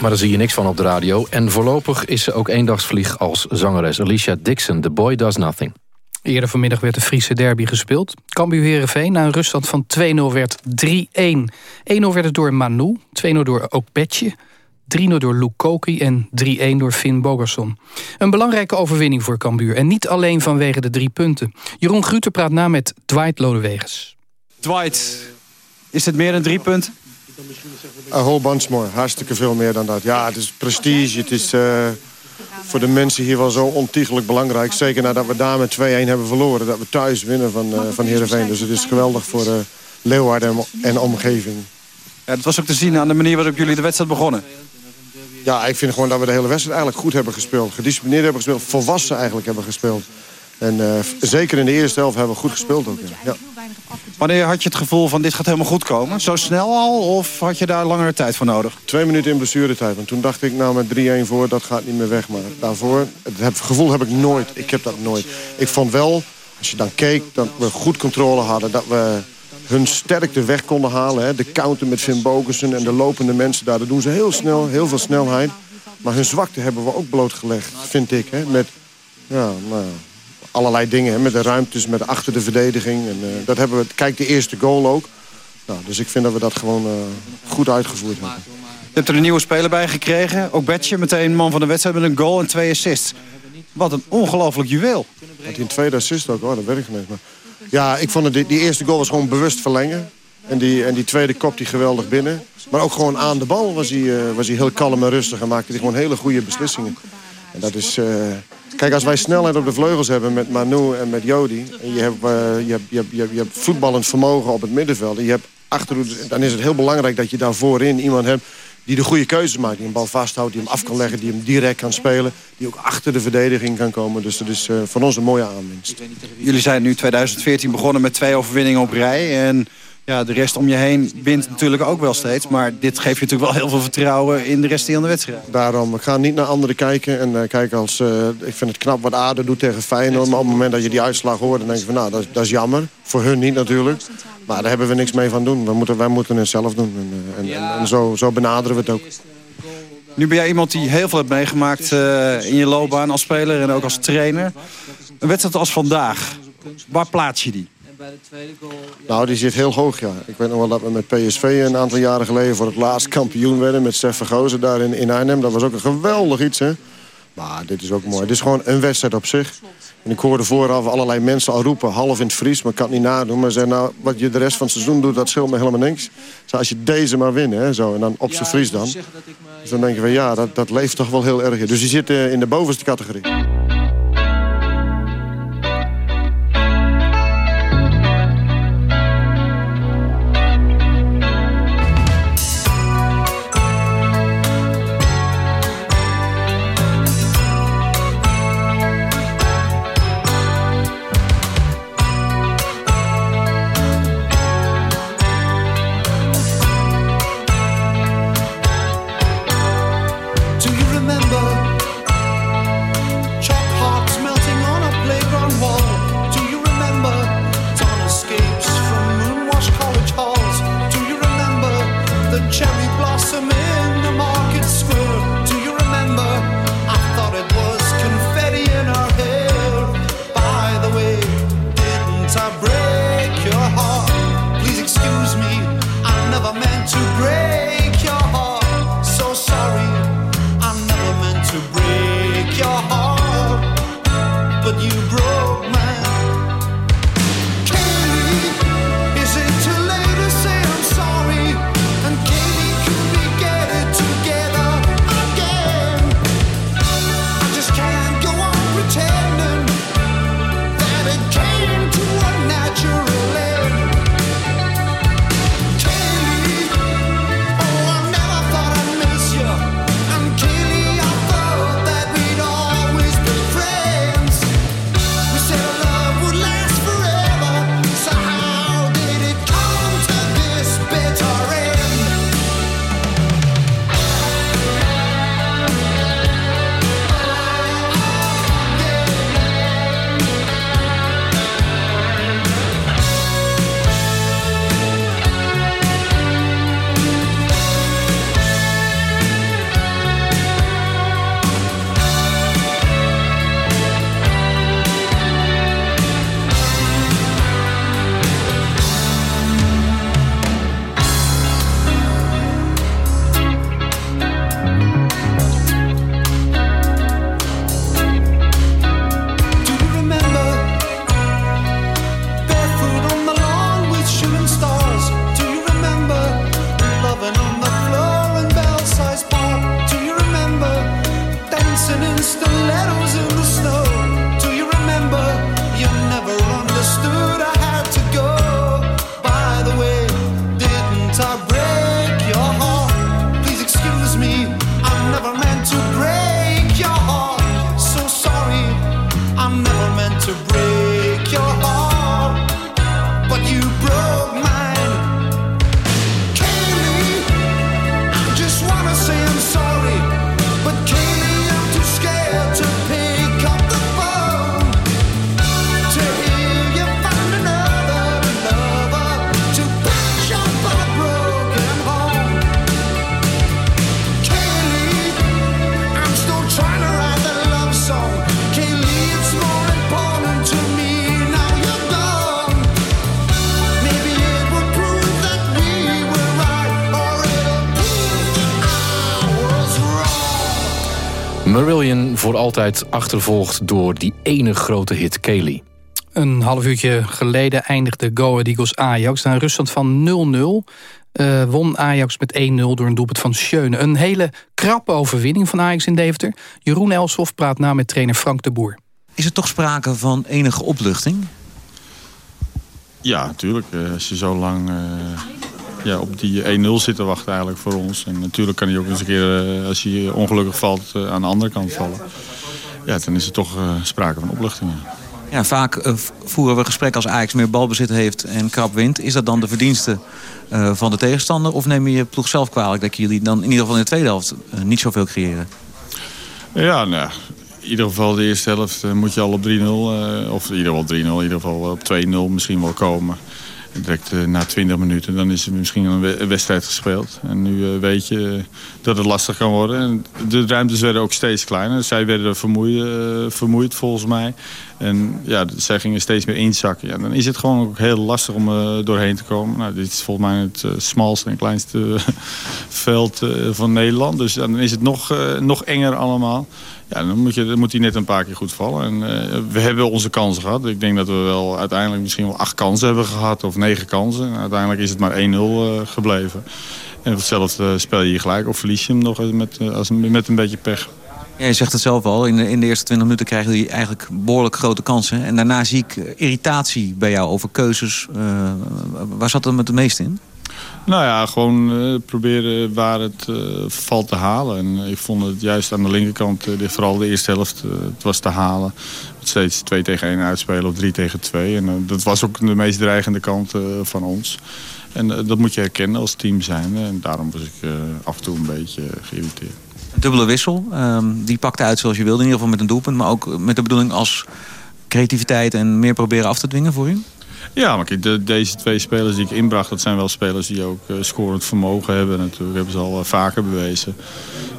Maar daar zie je niks van op de radio. En voorlopig is ze ook eendagsvlieg als zangeres. Alicia Dixon, The Boy Does Nothing. Eerder vanmiddag werd de Friese derby gespeeld. Cambuur Herenveen na een ruststand van 2-0 werd 3-1. 1-0 werd het door Manu, 2-0 door Okbetje... 3-0 door Lukoki en 3-1 door Finn Bogerson. Een belangrijke overwinning voor Cambuur. En niet alleen vanwege de drie punten. Jeroen Gruter praat na met Dwight Lodewegens. Dwight, is het meer dan drie punten? Een whole bunch more. Hartstikke veel meer dan dat. Ja, het is prestige. Het is eh, voor de mensen hier wel zo ontiegelijk belangrijk. Zeker nadat we daar met 2-1 hebben verloren. Dat we thuis winnen van, uh, van Heerenveen. Dus het is geweldig voor uh, Leeuwarden en, en omgeving. Ja, het was ook te zien aan de manier waarop jullie de wedstrijd begonnen. Ja, ik vind gewoon dat we de hele wedstrijd eigenlijk goed hebben gespeeld. Gedisciplineerd hebben gespeeld. Volwassen eigenlijk hebben gespeeld. En uh, zeker in de eerste helft hebben we goed gespeeld ook. Ja. Wanneer had je het gevoel van dit gaat helemaal goed komen? Zo snel al of had je daar langere tijd voor nodig? Twee minuten in blessuretijd. En toen dacht ik nou met 3-1 voor, dat gaat niet meer weg. Maar daarvoor, het gevoel heb ik nooit. Ik heb dat nooit. Ik vond wel, als je dan keek, dat we goed controle hadden. Dat we hun sterkte weg konden halen. Hè. De counter met Finn Bogersen en de lopende mensen daar. Dat doen ze heel snel, heel veel snelheid. Maar hun zwakte hebben we ook blootgelegd, vind ik. Hè. Met, ja, nou, allerlei dingen. Hè, met de ruimtes, met achter de verdediging. En, uh, dat hebben we, kijk, de eerste goal ook. Nou, dus ik vind dat we dat gewoon uh, goed uitgevoerd hebben. Je hebt er een nieuwe speler bij gekregen. Ook Betje, meteen man van de wedstrijd met een goal en twee assists. Wat een ongelooflijk juweel. Had hij een tweede assist ook? Oh, dat weet ik niet. Maar... Ja, ik vond het, die, die eerste goal was gewoon bewust verlengen. En die, en die tweede kop die geweldig binnen. Maar ook gewoon aan de bal was hij, uh, was hij heel kalm en rustig. En maakte hij gewoon hele goede beslissingen. En dat is... Kijk, als wij snelheid op de vleugels hebben met Manu en met Jody... en je hebt, uh, je, hebt, je, hebt, je, hebt, je hebt voetballend vermogen op het middenveld... en je hebt dan is het heel belangrijk dat je daar voorin iemand hebt... die de goede keuzes maakt, die een bal vasthoudt, die hem af kan leggen... die hem direct kan spelen, die ook achter de verdediging kan komen. Dus dat is uh, van ons een mooie aanwinst. Jullie zijn nu 2014 begonnen met twee overwinningen op rij... en ja, de rest om je heen wint natuurlijk ook wel steeds. Maar dit geeft je natuurlijk wel heel veel vertrouwen in de rest van de wedstrijd. Daarom, we gaan niet naar anderen kijken. En uh, kijken als, uh, ik vind het knap wat Aarde doet tegen Feyenoord. Maar op het moment dat je die uitslag hoort, dan denk je van nou, dat, dat is jammer. Voor hun niet natuurlijk. Maar daar hebben we niks mee van doen. We moeten, wij moeten het zelf doen. En, en, en, en zo, zo benaderen we het ook. Nu ben jij iemand die heel veel hebt meegemaakt in je loopbaan als speler en ook als trainer. Een wedstrijd als vandaag, waar plaats je die? Nou, die zit heel hoog, ja. Ik weet nog wel dat we met PSV een aantal jaren geleden... voor het laatst kampioen werden met Stef Vergozen daar in, in Arnhem. Dat was ook een geweldig iets, hè. Maar dit is ook mooi. Dit is gewoon een wedstrijd op zich. En ik hoorde vooraf allerlei mensen al roepen, half in het Fries... maar ik kan het niet nadoen. Maar zei, nou, wat je de rest van het seizoen doet, dat scheelt me helemaal niks. Dus als je deze maar wint, hè, zo, en dan op zijn Fries dan... Dus dan denk je van, ja, dat, dat leeft toch wel heel erg. Dus die zit in de bovenste categorie. Altijd achtervolgd door die ene grote hit Kelly. Een half uurtje geleden eindigde Go Ahead Eagles Ajax... na een ruststand van 0-0. eh, won Ajax met 1-0 door een doelpunt van Schöne. Een hele krappe overwinning van Ajax in Deventer. Jeroen Elshoff praat na met trainer Frank de Boer. Is er toch sprake van enige opluchting? Ja, natuurlijk. Eh, Als je zo lang eh, ja, op die 1-0 zit te wachten eigenlijk voor ons. En natuurlijk kan hij ook eens een keer, eh, als hij ongelukkig valt, eh, aan de andere kant vallen. Ja, dan is er toch eh, sprake van opluchting. ja. Vaak eh, voeren we gesprekken als Ajax meer balbezit heeft en krap wint. Is dat dan de verdienste eh, van de tegenstander? Of neem je je ploeg zelf kwalijk dat jullie dan in ieder geval in de tweede helft niet zoveel creëren? Ja, nou, in ieder geval de eerste helft moet je al op 3-0, eh, of in ieder geval 3-0, in ieder geval op 2-0 misschien wel komen. Direct eh, na 20 minuten, dan is er misschien een we- een wedstrijd gespeeld. En nu eh, weet je eh, dat het lastig kan worden. En de ruimtes werden ook steeds kleiner. Zij werden vermoeid, vermoeid volgens mij. En ja, zij gingen steeds meer inzakken. Ja, dan is het gewoon ook heel lastig om doorheen te komen. Nou, dit is volgens mij het smalste en kleinste veld van Nederland. Dus dan is het nog, nog enger allemaal. Dan moet, je, moet hij net een paar keer goed vallen. En, eh, we hebben onze kansen gehad. Ik denk dat we wel uiteindelijk misschien wel acht kansen hebben gehad. Of negen kansen. En uiteindelijk is het maar 1-0 eh, gebleven. En hetzelfde speel je gelijk. Of verlies je hem nog met, eh, als, met een beetje pech. Ja, je zegt het zelf al, in de, in de eerste 20 minuten krijgen jullie eigenlijk behoorlijk grote kansen. En daarna zie ik eh, irritatie bij jou over keuzes. Eh, waar zat het met het meest in? Nou ja, gewoon eh, proberen waar het eh, valt te halen. En ik vond het juist aan de linkerkant, eh, de- vooral de eerste helft, eh, het was te halen. Steeds 2 tegen 1 uitspelen of 3 tegen 2. En eh, dat was ook de meest dreigende kant eh, van ons. En eh, dat moet je herkennen als team zijn. En daarom was ik eh, af en toe een beetje eh, geïrriteerd. Dubbele wissel, ehm, die pakte uit zoals je wilde. In ieder geval met een doelpunt, maar ook met de bedoeling als creativiteit en meer proberen af te dwingen voor u? Ja, maar kijk, de- deze twee spelers die ik inbracht... dat zijn wel spelers die ook eh, scorend vermogen hebben. Natuurlijk hebben ze al eh, vaker bewezen.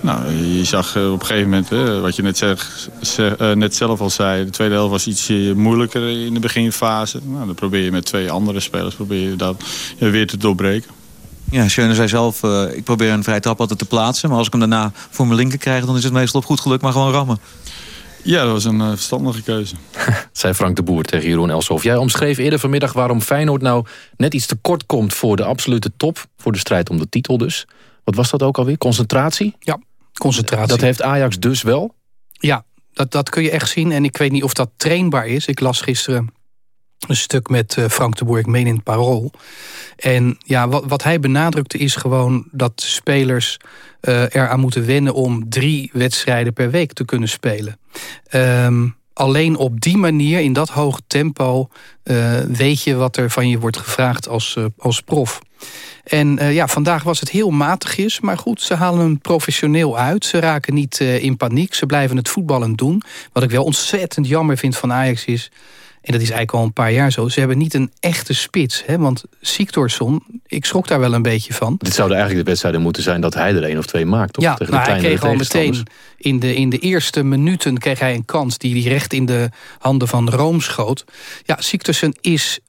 Nou, je zag eh, op een gegeven moment, wat je net, zeg, net zelf al zei... de tweede helft was iets moeilijker in de beginfase. Nou, dan probeer je met twee andere spelers probeer je dat weer te doorbreken. Ja, Schöne zei zelf, ik probeer een vrije trap altijd te plaatsen. Maar als ik hem daarna voor mijn linker krijg, dan is het meestal op goed geluk maar gewoon rammen. Ja, dat was een eh, verstandige keuze. Zei Frank de Boer tegen Jeroen Elshoff. Jij omschreef eerder vanmiddag waarom Feyenoord nou net iets te kort komt... voor de absolute top, voor de strijd om de titel dus. Wat was dat ook alweer? Concentratie? Ja, concentratie. Dat heeft Ajax dus wel? Ja, dat, dat kun je echt zien. En ik weet niet of dat trainbaar is. Ik las gisteren een stuk met eh, Frank de Boer, ik meen in het Parool. En ja, wat, wat hij benadrukte is gewoon dat spelers eh eraan moeten wennen... om drie wedstrijden per week te kunnen spelen. Ehm, alleen op die manier, in dat hoge tempo... eh, weet je wat er van je wordt gevraagd als, als prof. En ja, vandaag was het heel matigjes. Maar goed, ze halen hem professioneel uit. Ze raken niet in paniek. Ze blijven het voetballen doen. Wat ik wel ontzettend jammer vind van Ajax is... en dat is eigenlijk al een paar jaar zo... ze hebben niet een echte spits. Hè? Want Siktorsson, ik schrok daar wel een beetje van. Dit zouden eigenlijk de wedstrijden moeten zijn dat hij er één of twee maakt. Toch? Ja, Tegen nou, de hij kleinere kreeg al meteen in de, in de eerste minuten kreeg hij een kans die hij recht in de handen van Room schoot. Ja, Siktorsson is,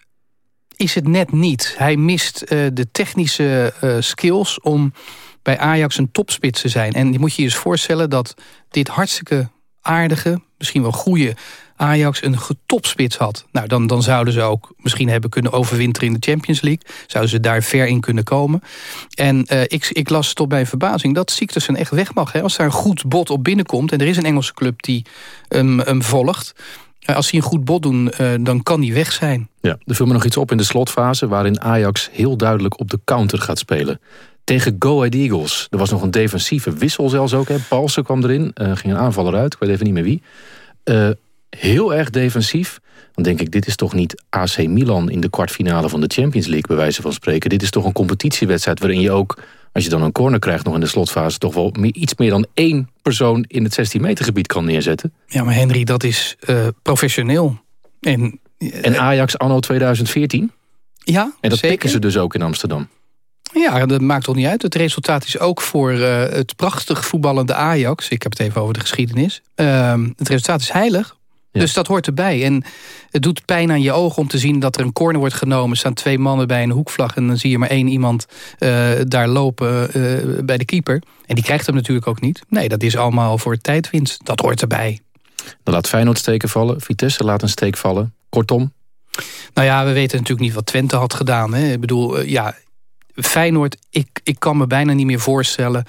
is het net niet. Hij mist eh, de technische eh, skills om bij Ajax een topspits te zijn. En je moet je je eens voorstellen dat dit hartstikke aardige, misschien wel goede Ajax een getopspits had. Nou, dan, dan zouden ze ook misschien hebben kunnen overwinteren in de Champions League. Zouden ze daar ver in kunnen komen. En eh, ik, ik las tot bij verbazing dat Siktorsson echt weg mag. Hè. Als daar een goed bod op binnenkomt... en er is een Engelse club die hem, hem volgt... eh, als die een goed bod doen, eh, dan kan die weg zijn. Ja, er viel me nog iets op in de slotfase... waarin Ajax heel duidelijk op de counter gaat spelen. Tegen Go Ahead Eagles. Er was nog een defensieve wissel zelfs ook. Hè. Paulsen kwam erin, ging een aanvaller uit. Ik weet even niet meer wie. Heel erg defensief. Dan denk ik, dit is toch niet AC Milan... in de kwartfinale van de Champions League, bij wijze van spreken. Dit is toch een competitiewedstrijd waarin je ook... als je dan een corner krijgt nog in de slotfase... toch wel meer, iets meer dan één persoon in het 16 meter gebied kan neerzetten. Ja, maar Henry, dat is eh, professioneel. En, En Ajax anno 2014? Ja, En dat zeker. pikken ze dus ook in Amsterdam. Ja, dat maakt toch niet uit. Het resultaat is ook voor eh, het prachtig voetballende Ajax... ik heb het even over de geschiedenis... ehm, het resultaat is heilig. Dus dat hoort erbij. En het doet pijn aan je ogen om te zien dat er een corner wordt genomen. Er staan twee mannen bij een hoekvlag. En dan zie je maar één iemand eh, daar lopen eh, bij de keeper. En die krijgt hem natuurlijk ook niet. Nee, dat is allemaal voor tijdwinst. Dat hoort erbij. Dan laat Feyenoord steken vallen. Vitesse laat een steek vallen. Kortom. Nou ja, we weten natuurlijk niet wat Twente had gedaan. Hè. Ik bedoel, eh, ja, Feyenoord, ik, ik kan me bijna niet meer voorstellen...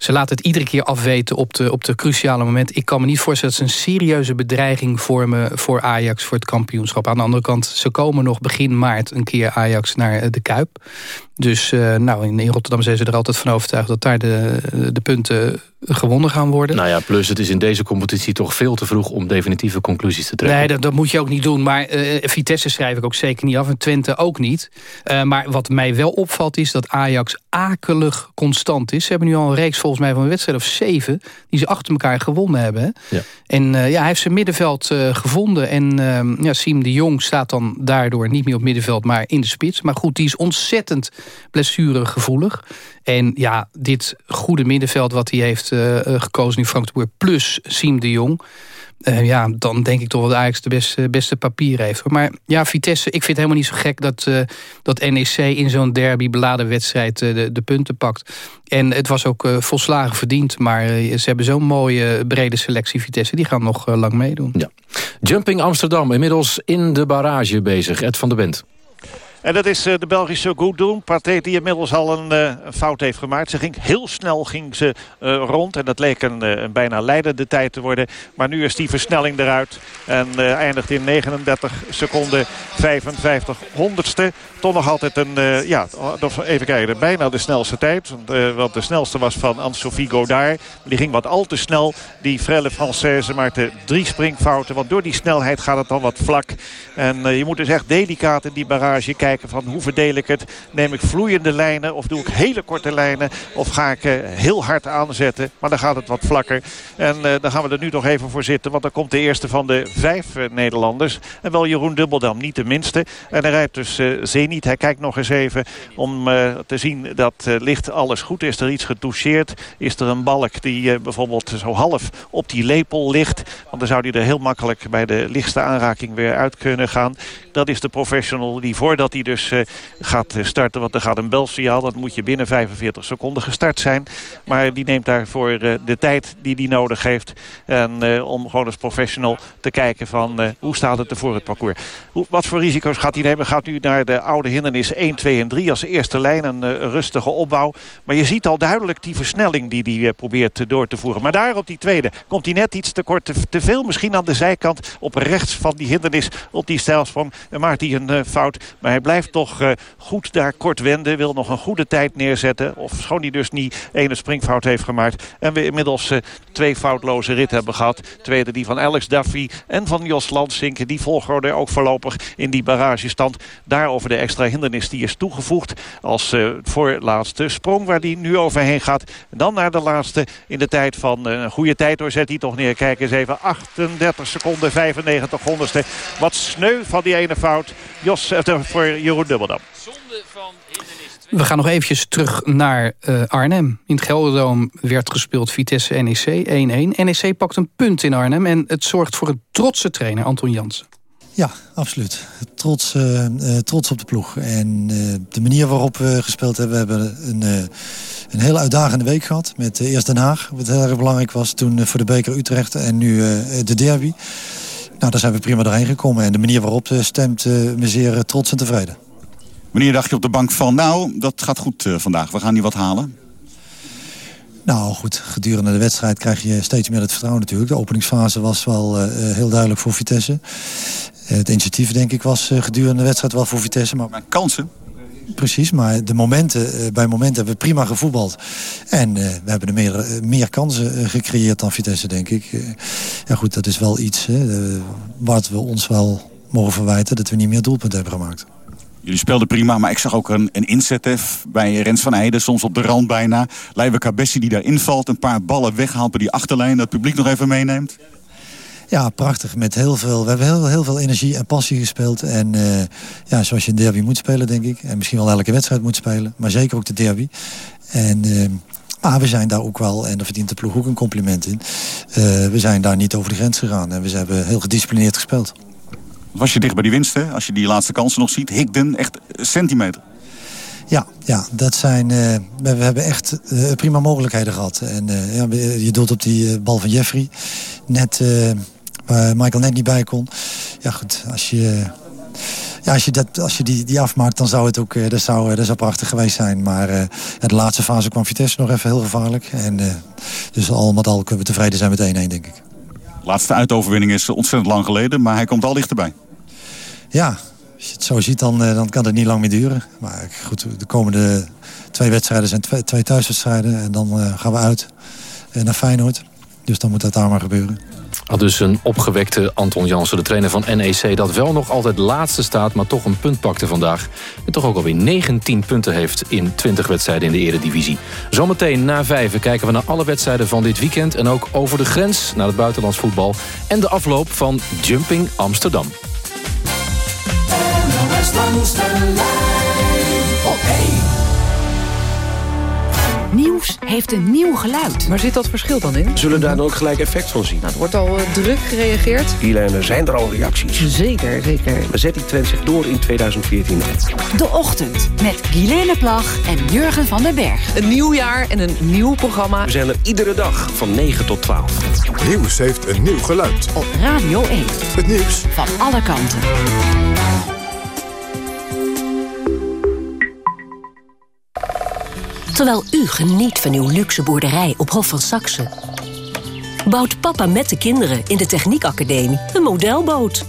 Ze laten het iedere keer afweten op de, op de cruciale moment. Ik kan me niet voorstellen dat ze een serieuze bedreiging vormen... voor Ajax, voor het kampioenschap. Aan de andere kant, ze komen nog begin maart een keer Ajax naar de Kuip. Dus uh, nou, in, in Rotterdam zijn ze er altijd van overtuigd... dat daar de, de punten gewonnen gaan worden. Nou ja, plus het is in deze competitie toch veel te vroeg... om definitieve conclusies te trekken. Nee, dat, dat moet je ook niet doen. Maar uh, Vitesse schrijf ik ook zeker niet af. En Twente ook niet. Uh, maar wat mij wel opvalt is dat Ajax akelig constant is. Ze hebben nu al een reeks volgens mij van een wedstrijd of zeven... die ze achter elkaar gewonnen hebben. Ja. En ja, hij heeft zijn middenveld gevonden. En ja, Siem de Jong staat dan daardoor niet meer op middenveld... maar in de spits. Maar goed, die is ontzettend blessuregevoelig. En ja, dit goede middenveld wat hij heeft uh, gekozen in Frank plus Siem de Jong... Uh, ja, dan denk ik toch dat Ajax de beste, beste papier heeft. Maar ja, Vitesse, ik vind het helemaal niet zo gek... dat, dat NEC in zo'n derby beladen wedstrijd de, de punten pakt. En het was ook volslagen verdiend. Maar ze hebben zo'n mooie brede selectie Vitesse. Die gaan nog lang meedoen. Ja. Jumping Amsterdam, inmiddels in de barrage bezig. Ed van der Bent. En dat is uh, de Belgische Goedoen. Pathé die inmiddels al een, uh, een, fout heeft gemaakt. Ze ging heel snel ging ze, uh, rond. En dat leek een, een, bijna leidende tijd te worden. Maar nu is die versnelling eruit. En eindigt in 39 seconden 55 honderdste. Toch nog altijd een, ja, even kijken, bijna de snelste tijd. want de snelste was van Anne-Sophie Godard. Die ging wat al te snel. Die frelle Française maakte drie springfouten. Want door die snelheid gaat het dan wat vlak. En je moet dus echt delicaat in die barrage kijken van hoe verdeel ik het. Neem ik vloeiende lijnen of doe ik hele korte lijnen. Of ga ik uh, heel hard aanzetten. Maar dan gaat het wat vlakker. En uh, daar gaan we er nu nog even voor zitten. Want dan komt de eerste van de vijf uh, Nederlanders. En wel Jeroen Dubbeldam, niet de minste. En hij rijdt dus Zenit. Hij kijkt nog eens even om te zien dat licht alles goed is. Er iets getoucheerd? Is er een balk die bijvoorbeeld zo half op die lepel ligt? Want dan zou die er heel makkelijk bij de lichtste aanraking weer uit kunnen gaan. Dat is de professional die voordat hij dus gaat starten. Want er gaat een belsignaal. Dat moet je binnen 45 seconden gestart zijn. Maar die neemt daarvoor de tijd die hij nodig heeft. En om gewoon als professional te kijken van hoe staat het er voor het parcours. Wat voor risico's gaat hij nemen? Gaat nu naar de oude hindernis 1, 2 en 3 als eerste lijn. Een rustige opbouw. Maar je ziet al duidelijk die versnelling die hij probeert door te voeren. Maar daar op die tweede komt hij net iets te kort. Te, veel misschien aan de zijkant op rechts van die hindernis op die stijlsprong. En maakt hij een fout. Maar hij blijft toch goed daar kort wenden. Wil nog een goede tijd neerzetten. Of schoon hij dus niet ene springfout heeft gemaakt. En we inmiddels twee foutloze rit hebben gehad. Tweede die van Alex Duffy en van Jos Lansink. Die volgorde ook voorlopig in die baragestand. Daarover de extra hindernis die is toegevoegd. Als uh, voorlaatste sprong waar die nu overheen gaat. En dan naar de laatste in de tijd van een goede tijd door. Zet hij toch neer. Kijk eens even. 38 seconden 95 honderdste. Wat sneu van die ene fout. Jos, voor Jeroen Dubbeldam. We gaan nog eventjes terug naar uh, Arnhem. In het Gelderdoom werd gespeeld Vitesse NEC 1-1. NEC pakt een punt in Arnhem en het zorgt voor een trotse trainer Anton Jansen. Ja, absoluut. Trots, uh, uh, trots op de ploeg. En de manier waarop we gespeeld hebben... we hebben een, een hele uitdagende week gehad. Met eerst Den Haag, wat heel erg belangrijk was. Toen voor de beker Utrecht en nu de derby. Nou, daar zijn we prima doorheen gekomen. En de manier waarop stemt me zeer trots en tevreden. Wanneer dacht je op de bank van, nou, dat gaat goed vandaag. We gaan hier wat halen? Nou goed, gedurende de wedstrijd krijg je steeds meer het vertrouwen natuurlijk. De openingsfase was wel uh, heel duidelijk voor Vitesse. Uh, het initiatief denk ik was gedurende de wedstrijd wel voor Vitesse. Maar, maar kansen? Precies, maar de momenten, bij momenten hebben we prima gevoetbald. En we hebben er meer, meer kansen gecreëerd dan Vitesse denk ik. ja goed, dat is wel iets wat we ons wel mogen verwijten. Dat we niet meer doelpunten hebben gemaakt. Jullie speelden prima, maar ik zag ook een, een inzet bij Rens van Heijden. Soms op de rand bijna. Leiwe Cabessi die daar invalt. Een paar ballen weghaalt bij die achterlijn. Dat het publiek nog even meeneemt. Ja, prachtig. Met heel veel, we hebben heel, heel veel energie en passie gespeeld. En uh, ja, zoals je een derby moet spelen, denk ik. En misschien wel elke wedstrijd moet spelen. Maar zeker ook de derby. En Maar we zijn daar ook wel, en daar verdient de ploeg ook een compliment in... eh, we zijn daar niet over de grens gegaan. En we hebben heel gedisciplineerd gespeeld. Was je dicht bij die winst, hè? Als je die laatste kansen nog ziet. Higden, echt centimeter. Ja, ja dat zijn, eh, we, hebben echt eh, prima mogelijkheden gehad. En eh, ja, je doelt op die bal van Jeffrey. Net, waar Michael net niet bij kon. Ja goed, als je, ja, als je, dat, als je die, die afmaakt, dan zou het ook dat zou, dat zou prachtig geweest zijn. Maar ja, de laatste fase kwam Vitesse nog even heel gevaarlijk. En, dus al met al kunnen we tevreden zijn met 1-1, denk ik. Laatste uitoverwinning is ontzettend lang geleden, maar hij komt al dichterbij. Ja, als je het zo ziet, dan, eh, dan kan het niet lang meer duren. Maar goed, de komende twee wedstrijden zijn twee, thuiswedstrijden. En dan eh, gaan we uit eh, naar Feyenoord. Dus dan moet dat daar maar gebeuren. Al dus een opgewekte Anton Jansen, de trainer van NEC... dat wel nog altijd laatste staat, maar toch een punt pakte vandaag. En toch ook alweer 19 punten heeft in 20 wedstrijden in de eredivisie. Zometeen na vijven kijken we naar alle wedstrijden van dit weekend... en ook over de grens naar het buitenlands voetbal... en de afloop van Jumping Amsterdam. Nieuws heeft een nieuw geluid. Waar zit dat verschil dan in? Zullen daar dan ook gelijk effect van zien? Nou, er wordt al eh, druk gereageerd. Hierin zijn er al reacties. Zeker, zeker. Maar zet die trend zich door in 2014? De Ochtend met Guilaine Plag en Jurgen van den Berg. Een nieuw jaar en een nieuw programma. We zijn er iedere dag van 9 tot 12. Nieuws heeft een nieuw geluid. Op Radio 1. Het nieuws Van alle kanten. Terwijl u geniet van uw luxe boerderij op Hof van Saxe. Bouwt papa met de kinderen in de Techniekacademie een modelboot.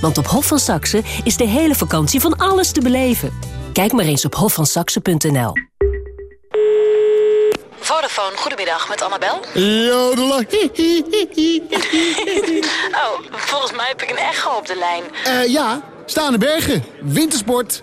Want op Hof van Saxe is de hele vakantie van alles te beleven. Kijk maar eens op hofvansaxe.nl. Vodafone, goedemiddag, met Annabel. Jodela. Oh, volgens mij heb ik een echo op de lijn. Eh ja, staande bergen, wintersport,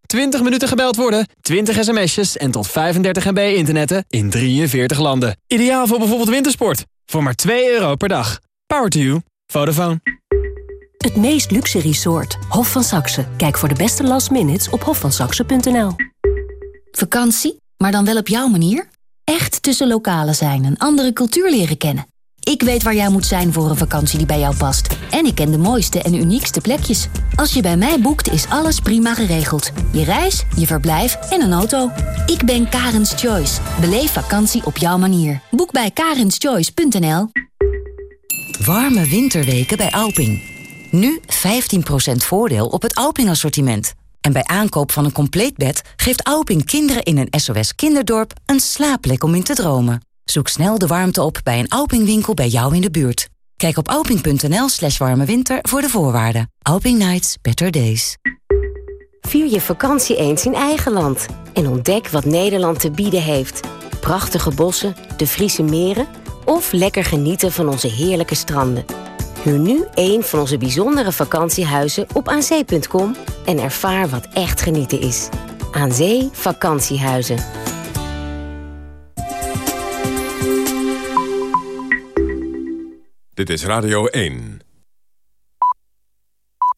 20 minuten gebeld worden, 20 sms'jes en tot 35 MB internetten in 43 landen. Ideaal voor bijvoorbeeld wintersport. Voor maar 2 euro per dag. Power to you. Vodafone. Het meest luxe resort, Hof van Saxe. Kijk voor de beste last minutes op hofvansaxe.nl. Vakantie, maar dan wel op jouw manier? Echt tussen lokalen zijn en andere cultuur leren kennen. Ik weet waar jij moet zijn voor een vakantie die bij jou past. En ik ken de mooiste en uniekste plekjes. Als je bij mij boekt, is alles prima geregeld. Je reis, je verblijf en een auto. Ik ben Karens Choice. Beleef vakantie op jouw manier. Boek bij karenschoice.nl Warme winterweken bij Alping. Nu 15% voordeel op het Alping-assortiment. En bij aankoop van een compleet bed geeft Alping kinderen in een SOS kinderdorp een slaapplek om in te dromen. Zoek snel de warmte op bij een Alping-winkel bij jou in de buurt. Kijk op alping.nl slash voor de voorwaarden. Alping Nights, better days. Vier je vakantie eens in eigen land. En ontdek wat Nederland te bieden heeft. Prachtige bossen, de Friese meren... of lekker genieten van onze heerlijke stranden. Huur nu een van onze bijzondere vakantiehuizen op aanzee.com... en ervaar wat echt genieten is. Aan Zee Vakantiehuizen. Dit is Radio 1.